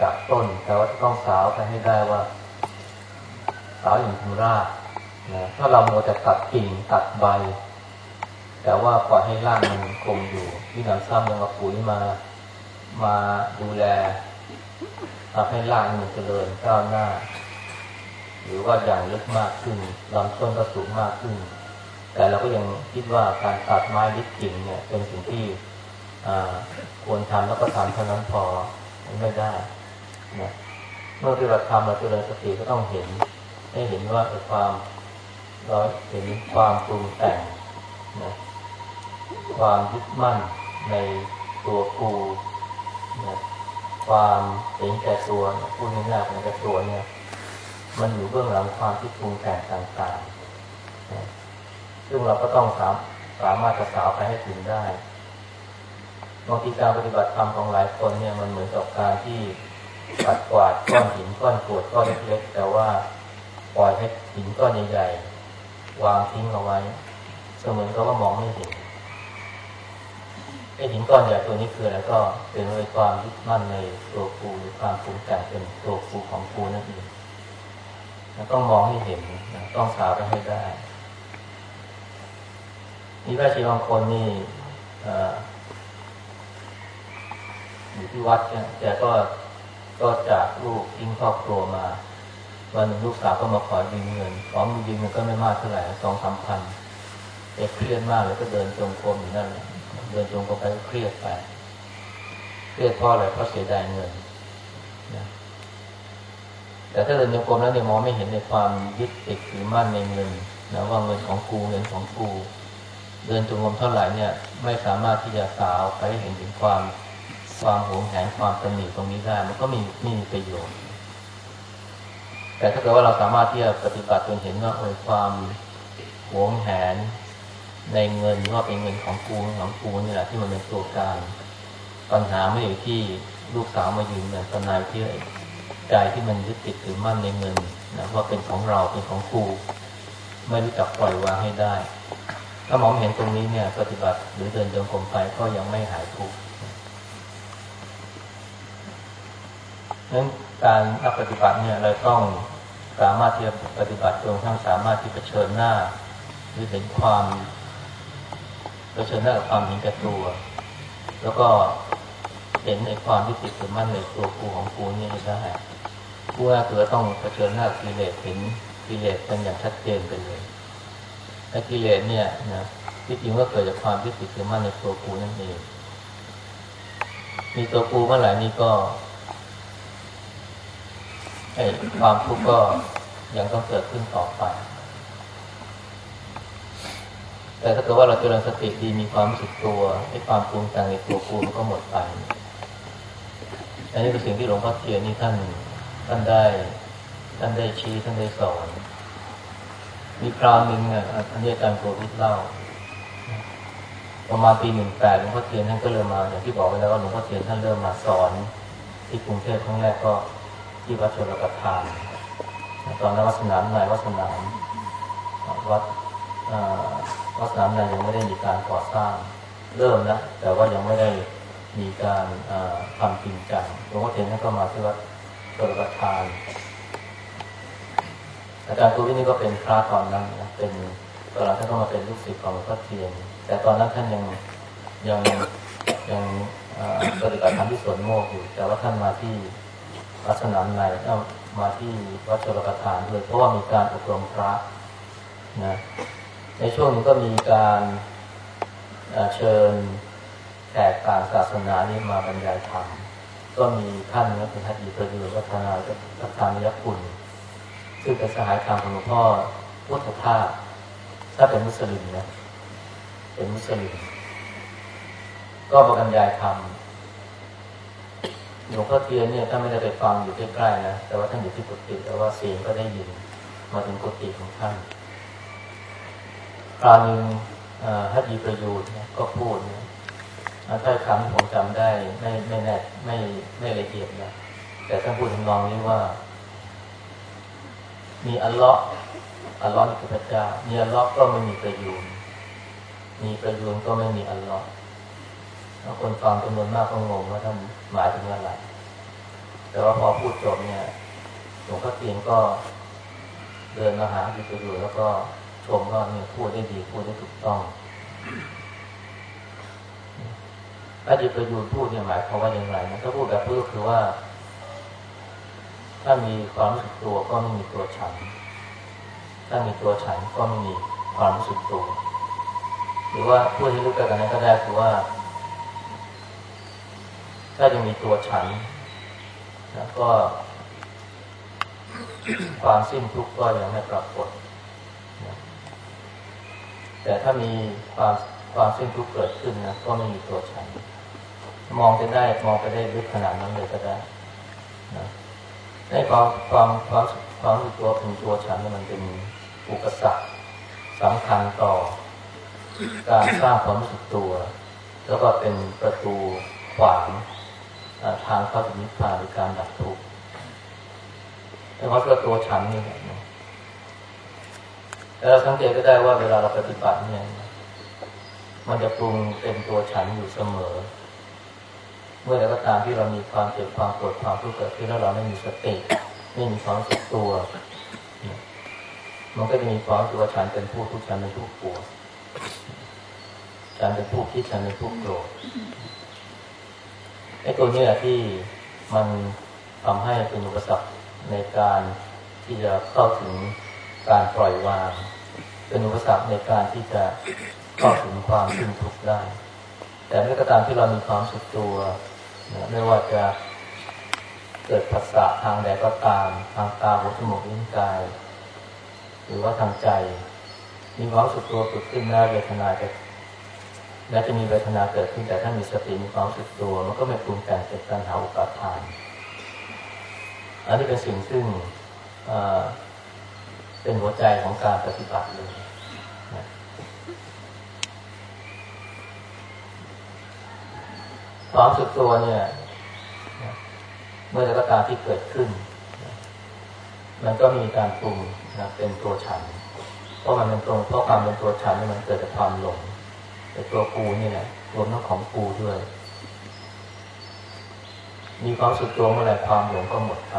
กับต้น แต่ว่าต้องสาวไปให้ได้ว่าสาวอย่างธรรมรานะถ้าเราโมจะตัดกิ่งตัดใบ แต่ว่าปล่อยให้รางมันคงอยู่ที่นำซ้ำยังเอาปุ๋ยมา มาดูแล ทำให้ร่างมันเจริญก้าวหน้า หรือว่าอย่างลึกมากขึ้นลำต้นก็สูงมากขึ้น แต่เราก็ยังคิดว่าการตัดไม้ลิดกิ่งเนี่ยเป็นสิ่งที่ควรทำแล้วก็ทำเท่านั้นพอไม่ได้นะเมื่อที่เราทำเราเจริญสติก็ต้องเห็น ให้เห็นว่าความเราเห็นความปรุงแต่งนะความยึดมั่นในตัวกูนะ ความเห็นแก่ตัวพูดง่ายๆเห็นแก่ตัวเนี่ย มันอยู่เบื้องหลังความที่ปรุงแต่งต่างๆ ซึ่งเราก็ต้องสามสามารถจะสาวไปให้ถึงได้บางทีการปฏิบัติธรรมของหลายคนเนี่ยมันเหมือนกับการที่ปัดกวาดก้อนหินก้อนกรวดก้อนเล็กๆแต่ว่าปล่อยให้หินก้อนใหญ่ๆวางทิ้งเอาไว้เสมือนกับว่ามองไม่เห็น หินก้อนใหญ่ตัวนี้คืออะไรก็เป็นเลยความยึดมั่นในตัวกูหรือความปรุงแต่งเป็นตัวกูของกูนั่นเองต้องมองให้เห็นต้องสาวไปให้ได้นี่แม่ชีบางคนนี่อยู่ที่วัดเนี่ยแกก็ก็จากลูกทิ้งครอบครัวมา วันหนึ่งลูกสาวก็มาขอยืมเงินขอยืมเงินก็ไม่มากเท่าไหร่สองสามพันแกเครียดมากเลยก็เดินจงกรมอยู่นั่นแหละ เดินจงกรมไปก็เครียดไปเครียดเพราะอะไรเพราะเสียดายเงินนะแต่ถ้าเดินจงกรมแล้วเนี่ยมองไม่เห็นในความยึดติดถือมั่นในเงินนะว่าเงินของกูเงินของกู เดินจงกรมเท่าไหร่เนี่ยไม่สามารถที่จะสาวไปเห็นถึงความความหวงแหนความตำหนิตรงนี้ได้มันก็มีม่มีประโยชน์ แต่ถ้าเกิดว่าเราสามารถที่จะปฏิบัติจนเห็นว่าเออความหวงแหน ในเงินว่าเป็นเงินของกูของกูนี่แหละที่มันเป็นตัวการ ปัญหาไม่อยู่ที่ลูกสาวมายืนเงินปัญหาที่ใจที่มันยึดติดถือมั่นในเงินนะว่าเป็นของเราเป็นของกูไม่รู้จักปล่อยวางให้ได้ ถ้ามองเห็นตรงนี้เนี่ย ปฏิบัติหรือเดินจงกรมไปก็ยังไม่หายทุกข์นั้นการนักปฏิบัติเนี่ยเราต้องสามารถที่จะปฏิบัติจนทั้งสามารถที่จะเชิญหน้าหรือเห็นความ เผชิญหน้ากับความเห็นแก่ตัว แล้วก็เห็นในความที่ติดถือมั่นในตัวกูของกูนี่ได้ผู้ว่าคือต้องเผชิญหน้ากิเลสเห็นกิเลสเป็นอย่างชัดเจนไปเลยและกิเลสเนี่ยนะที่จริงก็เกิดจากความที่ติดถือมั่นในตัวกูนั่นเอง มีตัวกูเมื่อไหร่นี่ก็ไอ้ความทุกข์ก็ยังต้องเกิดขึ้นต่อไป แต่ถ้าเกิดว่าเราเจริญสติดีมีความรู้สึกตัวไอ้ความปรุงแต่งในตัวกูมันก็หมดไป อันนี้เป็นสิ่งที่หลวงพ่อเทียนนี่ท่านท่านได้ท่านได้ชี้ท่านได้สอน มีคราวหนึ่งเนี่ยท่านอาจารย์โกวิทเล่าประมาณปีหนึ่งแปดหลวงพ่อเทียนท่านก็เริ่มมาอย่างที่บอกไว้แล้วว่าหลวงพ่อเทียนท่านเริ่มมาสอน ที่กรุงเทพครั้งแรกก็ที่วัดชลประทาน ตอนนั้นวัดสนามในวัดสนามวัด วัดสนามในยังไม่ได้มีการก่อสร้าง เริ่มนะแต่ว่ายังไม่ได้มีการทำจริงจังหลวงพ่อเทียนท่านก็มาที่วัดชลประทาน อาจารย์ตุวินี่ก็เป็นพระตอนนั้นนะเป็นตอนหลังท่านก็มาเป็นลูกศิษย์ของหลวงพ่อเทียน แต่ตอนนั้นท่านยังยังยังปฏิบัติธรรมที่สวนโมกอยู่ แต่ว่าท่านมาที่วัดสนามในก็มาที่วัดชลประทานด้วยเพราะว่ามีการอบรมพระนะ ในช่วงนี้ก็มีการเชิญแขกต่างศาสนานี้มาบรรยายธรรมก็มีท่านนี้เป็นทัดีประยุทธ์วัฒนาประธานยคุณ ซึ่งเป็นสหายธรรมของหลวงพ่อพุทธทาสถ้าเป็นมุสลิมนะเป็นมุสลิม ก็บรรยายธรรมหลวงพ่อเทียนเนี่ยท่านไม่ได้ไปฟังอยู่ใกล้ๆนะแต่ว่าท่านอยู่ที่กุฏิแต่ว่าเสียงก็ได้ยินมาถึงกุฏิของท่าน คราวนึงฮัตยีประยูนก็พูดนะถ้าคำผมจำได้ไม่ไม่แน่ไม่ไม่ละเอียดนะแต่ท่านพูดถึงนองนี้ว่า มีอัลลอฮ์อัลลอฮ์คือพระเจ้ามีอัลลอฮ์ก็ไม่มีประยูนมีประยูนก็ไม่มีอัลลอฮ์คนฟังจำนวนมากก็งงว่าท่านหมายถึงอะไรแต่ว่าพอพูดจบเนี่ยหลวงพ่อเตียนก็เดินมาหาที่ตัวอยู่แล้วก็ ชมว่าเนี่ยพูดได้ดีพูดได้ถูกต้องอาจิตประยูนพูดเนี่ยหมายความว่าอย่างไรนะถ้าพูดแบบพูดคือว่า ถ้ามีความรู้สึกตัวก็ไม่มีตัวฉัน ถ้ามีตัวฉันก็ไม่มีความรู้สึกตัว หรือว่าพูดให้รู้กันนั้นก็ได้คือว่า ถ้ายังมีตัวฉัน แล้วก็ ความสิ้นทุกข์ก็ยังไม่ปรากฏ แต่ถ้ามีความความสิ้นทุกข์เกิดขึ้นนะก็ไม่มีตัวฉัน มองไปได้มองไปได้ลึกขนาดนั้นเลยก็ได้นะในความความความความตัวเป็นตัวฉันมันเป็นอุปสรรคสำคัญต่อ การสร้างความรู้สึกตัว แล้วก็เป็นประตูขวางทางเข้าถึงนิพพานหรือการดับทุกข์แต่ว่าตัวฉันนี่ แล้วเราสังเกตก็ได้ว่าเวลาเราปฏิบัติเนี่ยมันจะปรุงเป็นตัวฉันอยู่เสมอ เมื่อใดก็ตามที่เรามีความเจ็บความปวดความทุกข์เกิดขึ้นแล้วเราไม่มีสติไม่มีความสึกตัว มันก็จะมีความรู้ว่าฉันเป็นผู้ทุกข์ฉันเป็นผู้ปวดฉันเป็นผู้คิดฉันเป็นผู้โกรธไอ้ตัวนี้แหละที่มันทำให้เป็นอุปสรรคในการที่จะเข้าถึงการปล่อยวาง เป็นอุปสรรคในการที่จะเข้าถึงความสิ้นทุกข์ได้ แต่เมื่อตามที่เรามีความสุขตัวไม่ว่าจะเกิดภาษาทางใดก็ตาม ทางตาหูจมูกลิ้นกาย หรือว่าทางใจ มีความสุขตัวเกิดขึ้นหน้าเวทนาจะแม้จะมีเวทนาเกิดขึ้นแต่ถ้ามีสติมีความสุขตัว มันก็ไม่ปรุงแต่งเกิดการหาอุปทาน อันนี้เป็นสิ่งซึ่งเป็นหัวใจของการปฏิบัติเลย ความสุขตัวเนี่ยเมื่อแต่กตามที่เกิดขึ้น มันก็มีการปรุงนะเป็นตัวฉัน เพราะมันเป็นตรงเพราะความเป็นตัวฉันมันเกิดจากความหลงแต่ตัวกูนี่แหละรวมทั้งของกูด้วย มีความสุขตัวเมื่อไรความหลงก็หมดไป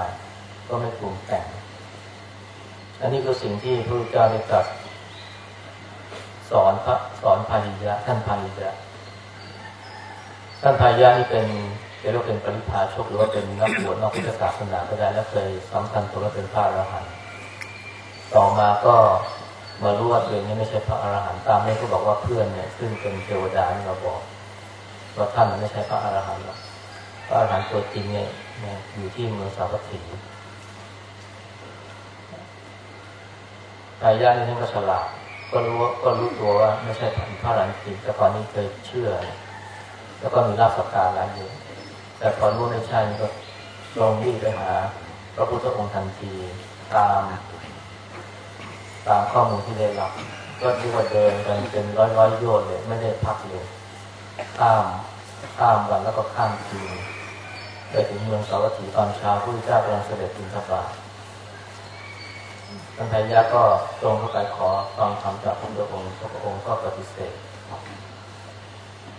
ก็ไม่ปรุงแต่ง อันนี้คือสิ่งที่พระพุทธเจ้าได้ตรัสสอนพระสอนพายิยะท่านพายิยะ ท่านพายิยะนี่เป็นเรียกเป็นปริพาชกหรือว่าเป็นนักบวชนอกพุทธศาสนาก็ได้และเคยสำคัญตัวว่าเป็นพระอรหันต์ต่อมาก็มารู้ว่าตัวเองนี่ไม่ใช่พระอรหันต์ตามนี้ก็บอกว่าเพื่อนเนี่ย ซึ่งเป็นเทวดานี่เราบอกว่าท่านไม่ใช่พระอรหันต์หรอกพระอรหันต์ตัวจริงเนี่ยอยู่ที่เมืองสาวัตถีทายาทนี่ท่านก็ฉลาดก็รู้ก็รู้ตัวว่าไม่ใช่พระอรหันต์จริงแต่ก่อนนี้เคยเชื่อ แล้วก็มีราบสักการะอยู่แต่พอรู้ไม่ใช่ก็ลงวิ่งไปหา พระพุทธองค์ทันทีตาม ตามข้อมูลที่ได้รับ ก็ที่ว่าเดินกันเป็นร้อยร้อยโยชน์เลย ไม่ได้พักเลยข้ามข้ามวันแล้วก็ข้ามคืนไปถึงเมืองสาวัตถีตอนเช้าผู้เจ้ากำลังเสด็จถึงทบาทท่านพายะก็ตรงเข้าไปขอฟังคำจากพระพุทธองค์พระองค์ก็ปฏิเสธ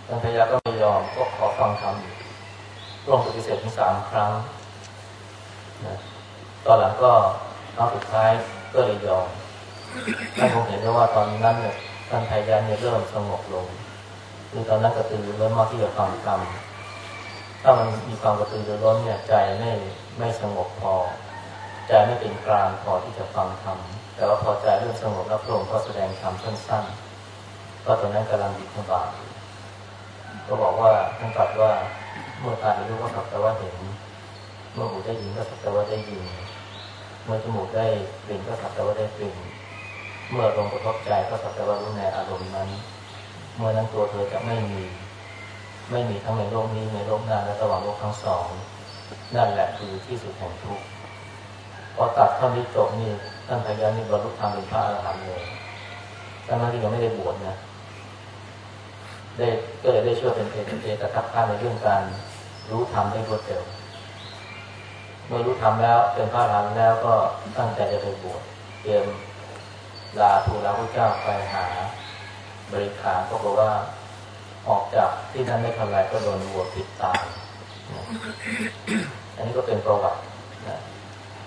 ท่านพายะก็ไม่ยอมก็ขอฟังคำร่วมปฏิเสธถึงสามครั้งนะตอนหลังก็ครั้งสุดท้ายก็เลยยอมท่านคงเห็นได้ว่าตอนนั้นเนี่ยท่านไทยันเนี่ยเริ่มสงบลงคือตอนนั้นกระตือรือร้นมากที่จะฟังธรรมถ้ามันมีความกระตือรือร้นเนี่ยใจไม่ไม่สงบพอใจไม่เป็นกลางพอที่จะฟังธรรม แต่ว่าพอใจเริ่มสงบแล้วพระองค์ก็แสดงธรรมสั้นๆก็ตอนนั้นกำลังดิบา ก็บอกว่าท่านตรัสว่าเมื่อตารู้ก็สักแต่ว่าเห็น เมื่อหูได้ยินก็สักแต่ว่าได้ยิน เมื่อจมูกได้กลิ่นก็สักแต่ว่าได้กลิ่น เมื่อลมกระทบใจก็สักแต่ว่ารู้ในอารมณ์นั้น เมื่อนั้นตัวเธอจะไม่มี ไม่มีทั้งในโลกนี้ในโลกหน้าและระหว่างโลกทั้งสอง นั่นแหละคือที่สุดแห่งทุกข์พอตัดท่านนี้จบนี่ท่านพยานี่บรรลุธรรมเป็นพระอรหันต์เลยทั้งที่ยังไม่ได้บวชนะ ได้ก็เลยได้ช่วยเป็นเอเอกทัพข้าในเรื่องการรู้ธรรมได้รวดเร็วเมื่อรู้ธรรมแล้วเป็นพระอรหันต์แล้วก็ตั้งใจจะไปบวชเตรียมลาทูลาพระเจ้าไปหา บริขารก็บอกว่าออกจากที่นั้นไม่ทำไรก็โดนวัวปิดตายอันนี้ก็เป็นประวัตินะ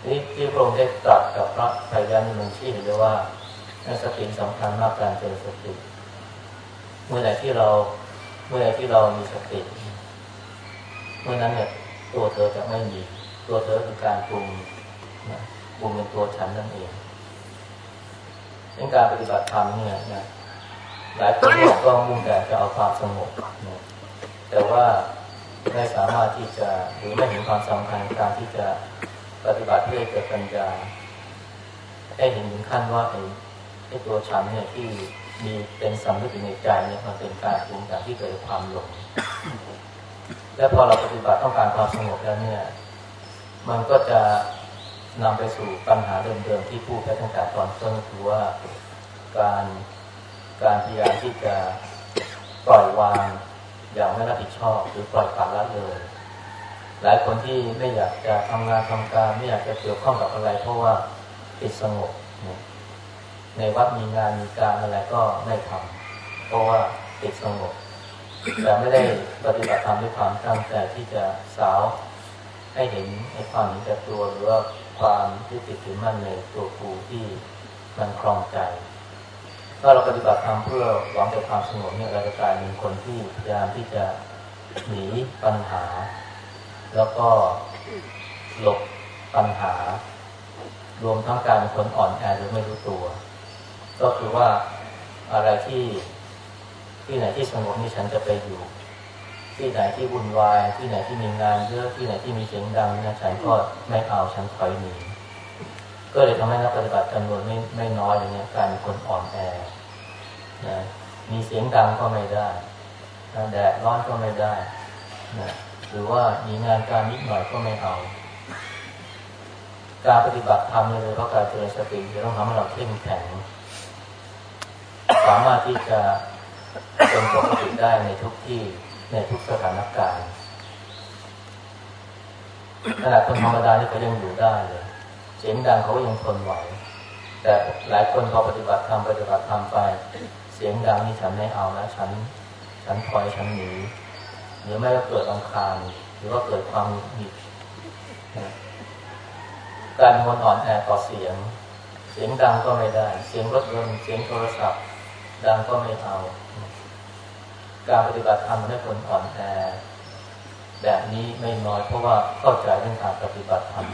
นี่ที่พระองค์ได้ตรัสกับพระไตรยานิมันชี้เห็นเลยว่าสติสำคัญมากการเจริญสติ เมื่อไหร่ที่เรา เมื่อไหร่ที่เรามีสติเมื่อนั้นเนี่ยตัวเธอจะไม่มี ตัวเธอคือการปรุงนะปรุงเป็นตัวฉันนั่นเองในการปฏิบัติธรรมเนี่ยนะหลายคนก็มุ่งแต่จะเอาความสงบนะแต่ว่าไม่สามารถที่จะหรือไม่เห็นความสำคัญการที่จะปฏิบัติเพื่อเกิดปัญญาให้เห็นถึงขั้นว่าไอ้ไอ้ตัวฉันเนี่ยที่ มีเป็นสำนึกในใจเนี่ยมันเป็นการปรุงแต่งที่เกิดความหลง และพอเราปฏิบัติต้องการความสงบแล้วเนี่ย มันก็จะนำไปสู่ปัญหาเดิมๆที่พูดไปตั้งแต่ตอนต้นคือว่าการการพยายามที่จะปล่อยวางอย่างไม่รับผิดชอบหรือปล่อยปละละเลย หลายคนที่ไม่อยากจะทำงานทำการไม่อยากจะเกี่ยวข้องกับอะไร เพราะว่าติดสงบ ในวัดมีงานมีการอะไรก็ไม่ทำเพราะว่าติดสงบแต่ไม่ได้ปฏิบัติธรรมด้วยความตั้งใจที่จะสาวให้เห็นในความเห็นแก่ตัวหรือว่าความที่ติดถือมั่นในตัวกูที่มันคลองใจถ้าเราปฏิบัติธรรมเพื่อหวังแต่ความสงบเนี่ยเราจะกลายเป็นคนที่พยายามที่จะหนีปัญหา แล้วก็หลบปัญหารวมทั้งการเป็นคนอ่อนแอหรือไม่รู้ตัว ก็คือว่าอะไรที่ที่ไหนที่สงบนี่ฉันจะไปอยู่ ที่ไหนที่วุ่นวาย ที่ไหนที่มีงานเยอะที่ไหนที่มีเสียงดังนะฉันก็ไม่เอาฉันถอยหนีก็เลยทำให้นักปฏิบัติจำนวนไม่ไม่น้อยอย่างนี้การเป็นคนอ่อนแอนะมีเสียงดังก็ไม่ได้แดดร้อนก็ไม่ได้นะหรือว่ามีงานการนิดหน่อยก็ไม่เอา การปฏิบัติธรรมเลยเพราะการเจริญสติจะต้องทำให้เราเข้มแข็ง สามารถที่จะเป็นปกติได้ในทุกที่ในทุกสถานการณ์ขนาดคนธรรมดานี่ก็ยังอยู่ได้เลย เสียงดังเขายังทนไหว แต่หลายคนพอปฏิบัติธรรมปฏิบัติธรรมไป เสียงดังนี่ฉันไม่เอานะฉัน ฉันถอยฉันหนีหรือไม่ก็เกิดอังคารหรือว่าเกิดความหงิดการมนอ่อนแอต่อเสียง เสียงดังก็ไม่ได้ เสียงรถยนต์เสียงโทรศัพท์ ดังก็ไม่เอา การปฏิบัติธรรมให้คนอ่อนแอแบบนี้ไม่น้อยเพราะว่าเข้าใจเรื่องการปฏิบัติธรรม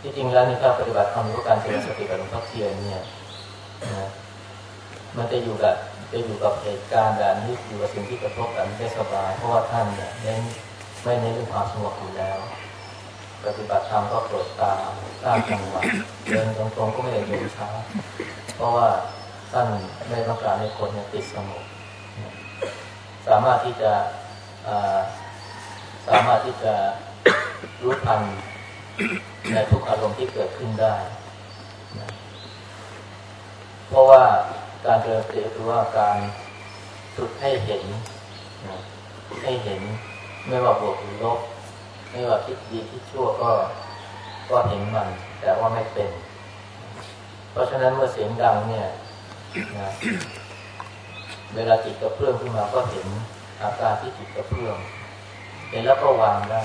ที่จริงแล้วในการปฏิบัติธรรมหรือการเจริญสติกับหลวงพ่อเทียนเนี่ยนะมันจะอยู่กับจะอยู่กับเหตุการณ์แบบนี้อยู่กับสิ่งที่กระทบกันได้สบายเพราะว่าท่านเนี่ยเน้นไม่เน้นเรื่องความสงบอยู่แล้ว ปฏิบัติธรรมก็โปรดตาตามจังหวะเดินตรงๆก็ไม่ได้เดินช้าเพราะว่า ท่านไม่ต้องการให้คนเนี่ยติดสงบสามารถที่จะสามารถที่จะรู้ทันในทุกอารมณ์ที่เกิดขึ้นได้ เพราะว่าการเจริญสติคือว่าการฝึกให้เห็น ให้เห็นไม่ว่าบวกหรือลบ ไม่ว่าคิดดีคิดชั่วก็ก็เห็นมัน แต่ว่าไม่เป็น เพราะฉะนั้นเมื่อเสียงดังเนี่ย นะเวลาจิตกระเพื่อมขึ้นมาก็เห็นอาการที่จิตกระเพื่อมเห็นแล้วก็วางได้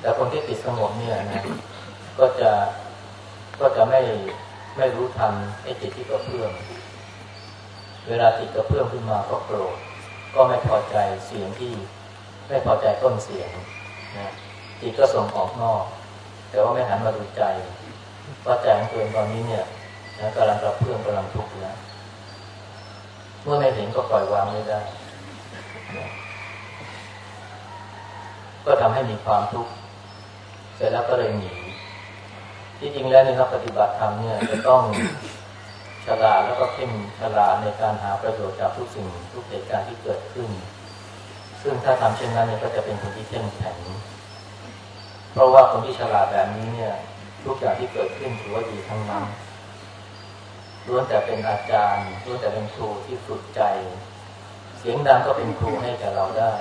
แต่คนที่ติดสงบเนี่ยนะก็จะก็จะไม่ไม่รู้ทันไอ้จิตที่กระเพื่อมเวลาจิตกระเพื่อมขึ้นมาก็โกรธก็ไม่พอใจเสียงที่ไม่พอใจต้นเสียงนะจิตก็ส่งออกนอก แต่ว่าไม่หันมาดูใจว่าใจของตัวเองตอนนี้เนี่ย นะกำลังกระเพื่อมกำลังทุกข์นะเมื่อไม่เห็นก็ปล่อยวางไม่ได้ ก็ทำให้มีความทุกข์เสร็จแล้วก็เลยหนีที่จริงแล้วในนักปฏิบัติธรรมเนี่ยจะต้องฉลาดแล้วก็เข้มฉลาดในการหาประโยชน์จากทุกสิ่งทุกเหตุการณ์ที่เกิดขึ้น ซึ่งถ้าทำเช่นนั้นเนี่ยก็จะเป็นคนที่เข้มแข็ง เพราะว่าคนที่ฉลาดแบบนี้เนี่ย ทุกอย่างที่เกิดขึ้นถือว่าดีทั้งนั้น ล้วนแต่เป็นอาจารย์ล้วนแต่เป็นครูที่ฝึกใจ เสียงดังก็เป็นครูให้กับเราได้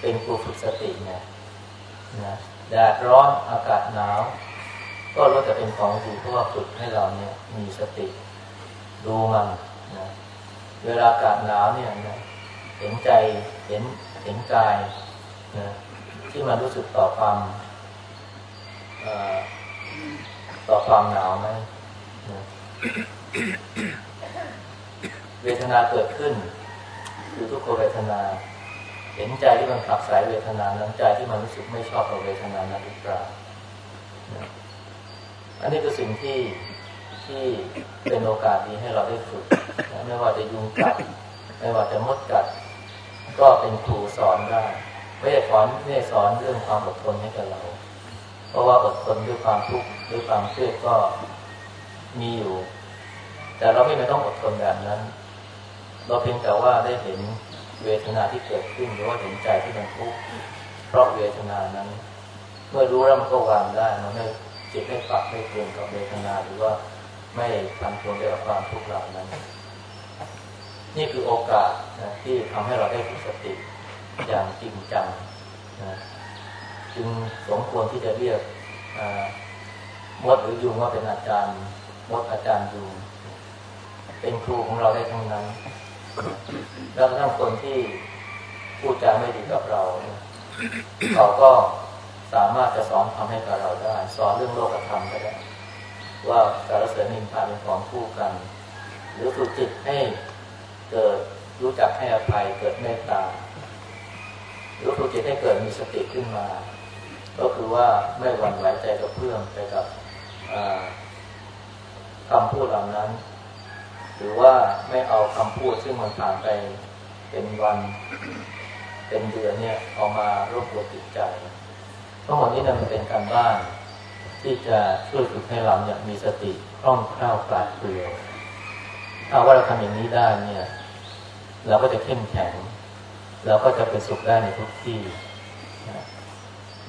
เป็นครูฝึกสติไงนะแดดร้อนอากาศหนาว ก็รู้แต่เป็นของดีเพราะว่าฝึกให้เราเนี่ยมีสติดูมันนะเวลาอากาศหนาวเนี่ยนะเห็นใจเห็นเห็นกายนะที่มันรู้สึกต่อความต่อความหนาวไหมนะ เวทนาเกิดขึ้น คือทุกขเวทนา เห็นใจที่มันขับสายเวทนานั้นใจที่มันรู้สึกไม่ชอบกับเวทนานั้นหรือเปล่าอันนี้คือสิ่งที่ที่เป็นโอกาสดีให้เราได้ฝึกไม่ว่าจะยุงกัดไม่ว่าจะมดกัด ก็เป็นครูสอนได้ไม่ได้สอนไม่ได้สอนเรื่องความอดทนให้กับเรา เพราะว่าอดทนด้วยความทุกข์ด้วยความเครียดก็มีอยู่ แต่เราไม่ต้องอดทนแบบนั้น เราเพียงแต่ว่าได้เห็นเวทนาที่เกิดขึ้นหรือว่าเห็นใจที่มันทุกข์เพราะเวทนานั้น เมื่อรู้แล้วมันก็วางได้มันไม่จิตไม่ปักไม่เปลี่ยนกับเวทนาหรือว่าไม่ทำตัวเดียวกับความทุกข์เหล่านั้น นี่คือโอกาสนะที่ทำให้เราได้ฝึกสติอย่างจริงจังนะจึงสมควรที่จะเรียกมดหรือยุงว่าเป็นอาจารย์มดอาจารย์ยุง เป็นครูของเราได้ทั้งนั้น แล้วทั้งคนที่พูดจาไม่ดีกับเราเขาก็สามารถจะสอนทำให้กับเราได้ สอนเรื่องโลกธรรมก็ได้ ว่าการเสริญนินทาเป็นของคู่กัน หรือฝึกจิตให้เกิดรู้จักให้อภัยเกิดเมตตาหรือฝึกจิตให้เกิดมีสติขึ้นมา ก็คือว่าไม่หวั่นไหวใจกับเพื่อนไปกับคำพูดเหล่านั้น หรือว่าไม่เอาคำพูดซึ่งมันผ่านไปเป็นวันเป็นเดือนเนี่ยเอามารบกวนจิตใจทั้งหมดนี้เนี่ยมันเป็นการบ้านที่จะช่วยฝึกให้เราเนี่ยมีสติคล่องแคล่วปราดเปรียวถ้าว่าเราทำอย่างนี้ได้เนี่ย เราก็จะเข้มแข็งเราก็จะเป็นสุขได้ในทุกที่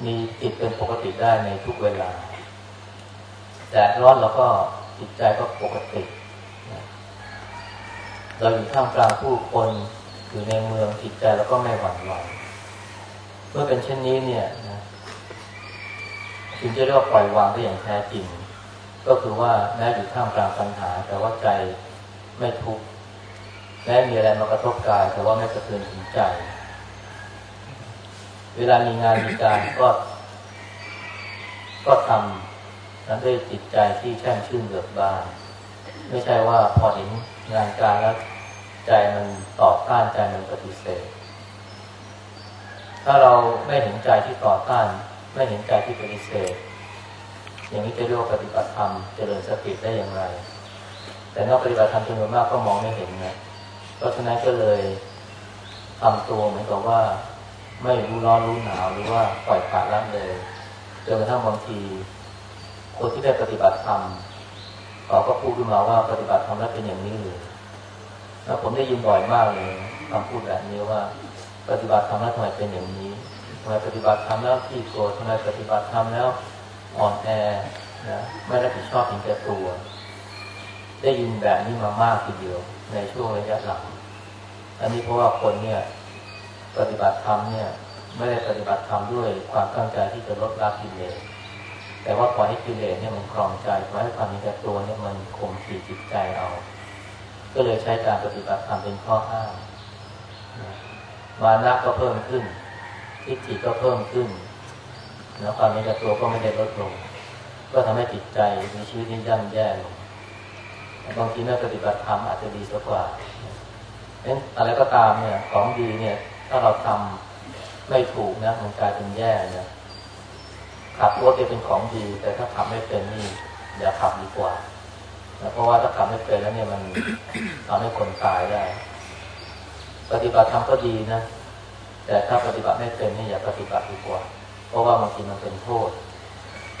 มีจิตเป็นปกติได้ในทุกเวลาแดดร้อนเราก็จิตใจก็ปกติ เราอยู่ท่ามกลางผู้คนอยู่ในเมืองจิตใจเราก็ไม่หวั่นไหวเมื่อเป็นเช่นนี้เนี่ยนะจึงจะเรียกว่าปล่อยวางได้อย่างแท้จริง ก็คือว่าแม้อยู่ท่ามกลางปัญหา แต่ว่าใจไม่ทุกข์แม้มีอะไรมากระทบกาย แต่ว่าไม่สะเทือนถึงใจ เวลามีงานมีการก็ ก็ทำนั้นด้วยจิตใจที่แช่มชื่นเบิกบาน ไม่ใช่ว่าพอเห็นงานการแล้ว ใจมันต่อต้านใจมันปฏิเสธ ถ้าเราไม่เห็นใจที่ต่อต้าน ไม่เห็นใจที่ปฏิเสธ อย่างนี้จะเรียกว่าปฏิบัติธรรมเจริญสติได้อย่างไร แต่นอกปฏิบัติธรรมจำนวนมากก็มองไม่เห็นไงเพราะฉะนั้นก็เลยทำตัวเหมือนกับว่า ไม่รู้ร้อนรู้หนาวหรือว่าปล่อยปละละเลยจนกระทั่งบางทีคนที่ได้ปฏิบัติธรรมเขาก็พูดขึ้นมาว่าปฏิบัติธรรมแล้วเป็นอย่างนี้เลย แล้วผมได้ยินบ่อยมากเลยคำพูดแบบนี้ว่า ปฏิบัติธรรมแล้วทำไมเป็นอย่างนี้ทำไมปฏิบัติธรรมแล้วขี้โกรธทำไมปฏิบัติธรรมแล้วอ่อนแอนะไม่รับผิดชอบถึงแก่ตัว ได้ยินแบบนี้มามากทีเดียว ในช่วงระยะหลังอันนี้เพราะว่าคนเนี่ย ปฏิบัติธรรมเนี่ย ไม่ได้ปฏิบัติธรรมด้วยความตั้งใจที่จะลดละกิเลสแต่ว่าปล่อยให้กิเลสเนี่ยมันครองใจปล่อยให้ความมีแต่ตัวเนี่ยมันข่มขีดจิตใจเอา ก็เลยใช้การปฏิบัติธรรมเป็นข้ออ้างมานะก็เพิ่มขึ้นทิฏฐิก็เพิ่มขึ้น แล้วความมีแต่ตัวก็ไม่ได้ลดลง ก็ทำให้จิตใจมีชีวิตที่ย่ำแย่ลงบางทีนักปฏิบัติธรรมอาจจะดีสักกว่าเนั้นอะไรก็ตามเนี่ย ของดีเนี่ย ถ้าเราทำไม่ถูกนะมันกลายเป็นแย่นะขับรถเป็นของดี แต่ถ้าขับไม่เป็นนี่อย่าขับดีกว่า เพราะว่าถ้าทำไม่เป็นแล้วเนี่ยมันทำให้คนตายได้ ปฏิบัติทำก็ดีนะ แต่ถ้าปฏิบัติไม่เป็นนี่อย่าปฏิบัติดีกว่า เพราะว่าบางทีมันเป็นโทษ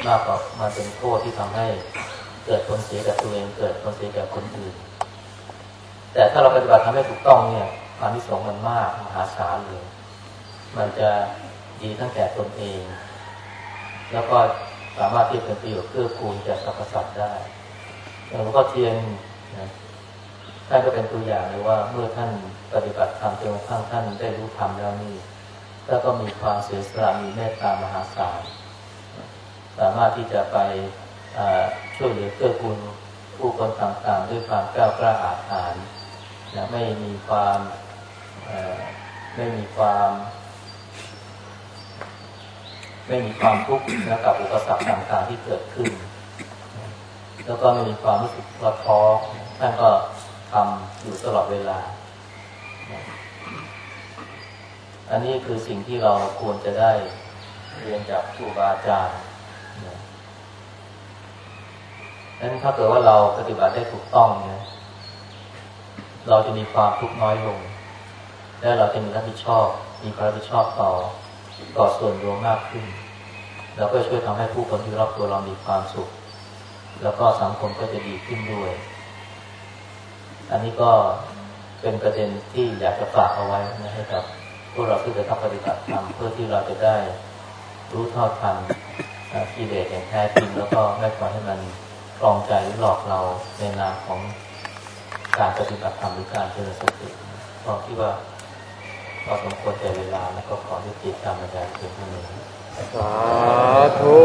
มากกว่ามันเป็นโทษที่ทำให้เกิดผลเสียกับตัวเองเกิดผลเสียกับคนอื่น แต่ถ้าเราปฏิบัติทำให้ถูกต้องเนี่ยความนิสงมันมากมหาศาลเลย มันจะดีตั้งแต่ตนเอง แล้วก็สามารถที่จะเป็นประโยชน์เพื่อคูณแก่สรรพสัตว์ได้ หลวงพ่อเทียนนะท่านก็เป็นตัวอย่างเลยว่าเมื่อท่านปฏิบัติธรรมจนกระทั่งท่านได้รู้ธรรมแล้วนี่ถ้าก็มีความเสียสละมีเมตตามหาศาลสามารถที่จะไปช่วยเหลือเกื้อกูลผู้คนต่างๆ ด้วยความกล้ากล้าอาถรรพ์นะไม่มีความไม่มีความ ไม่มีความทุกข์นะกับอุปสรรคต่างๆที่เกิดขึ้น แล้วก็ไม่มีความรู้สึกว่าท้อท่านก็ทำอยู่ตลอดเวลา อันนี้คือสิ่งที่เราควรจะได้เรียนจากครูบาอาจารย์นั้นถ้าเกิดว่าเราปฏิบัติได้ถูกต้องเนี่ยเราจะมีความทุกข์น้อยลง และเราจะมีรับผิดชอบ มีความรับผิดชอบต่อต่อส่วนรวมมากขึ้น เราก็ช่วยทำให้ผู้คนที่รอบตัวเรามีความสุข แล้วก็สังคมก็จะดีขึ้นด้วย อันนี้ก็เป็นประเด็นที่อยากจะฝากเอาไว้นะให้กับพวกเราที่จะทำปฏิบัติธรรมเพื่อที่เราจะได้รู้ท่าทันกิเลสอย่างแท้จริงแล้วก็ไม่ปล่อยให้มันกลองใจหรือหลอกเราในนามของการปฏิบัติธรรมหรือการเจริญสติพอคิดว่าพอสมควรแก่เวลาแล้วก็ขอยุติการบรรยายเพียงเท่านี้สาธุ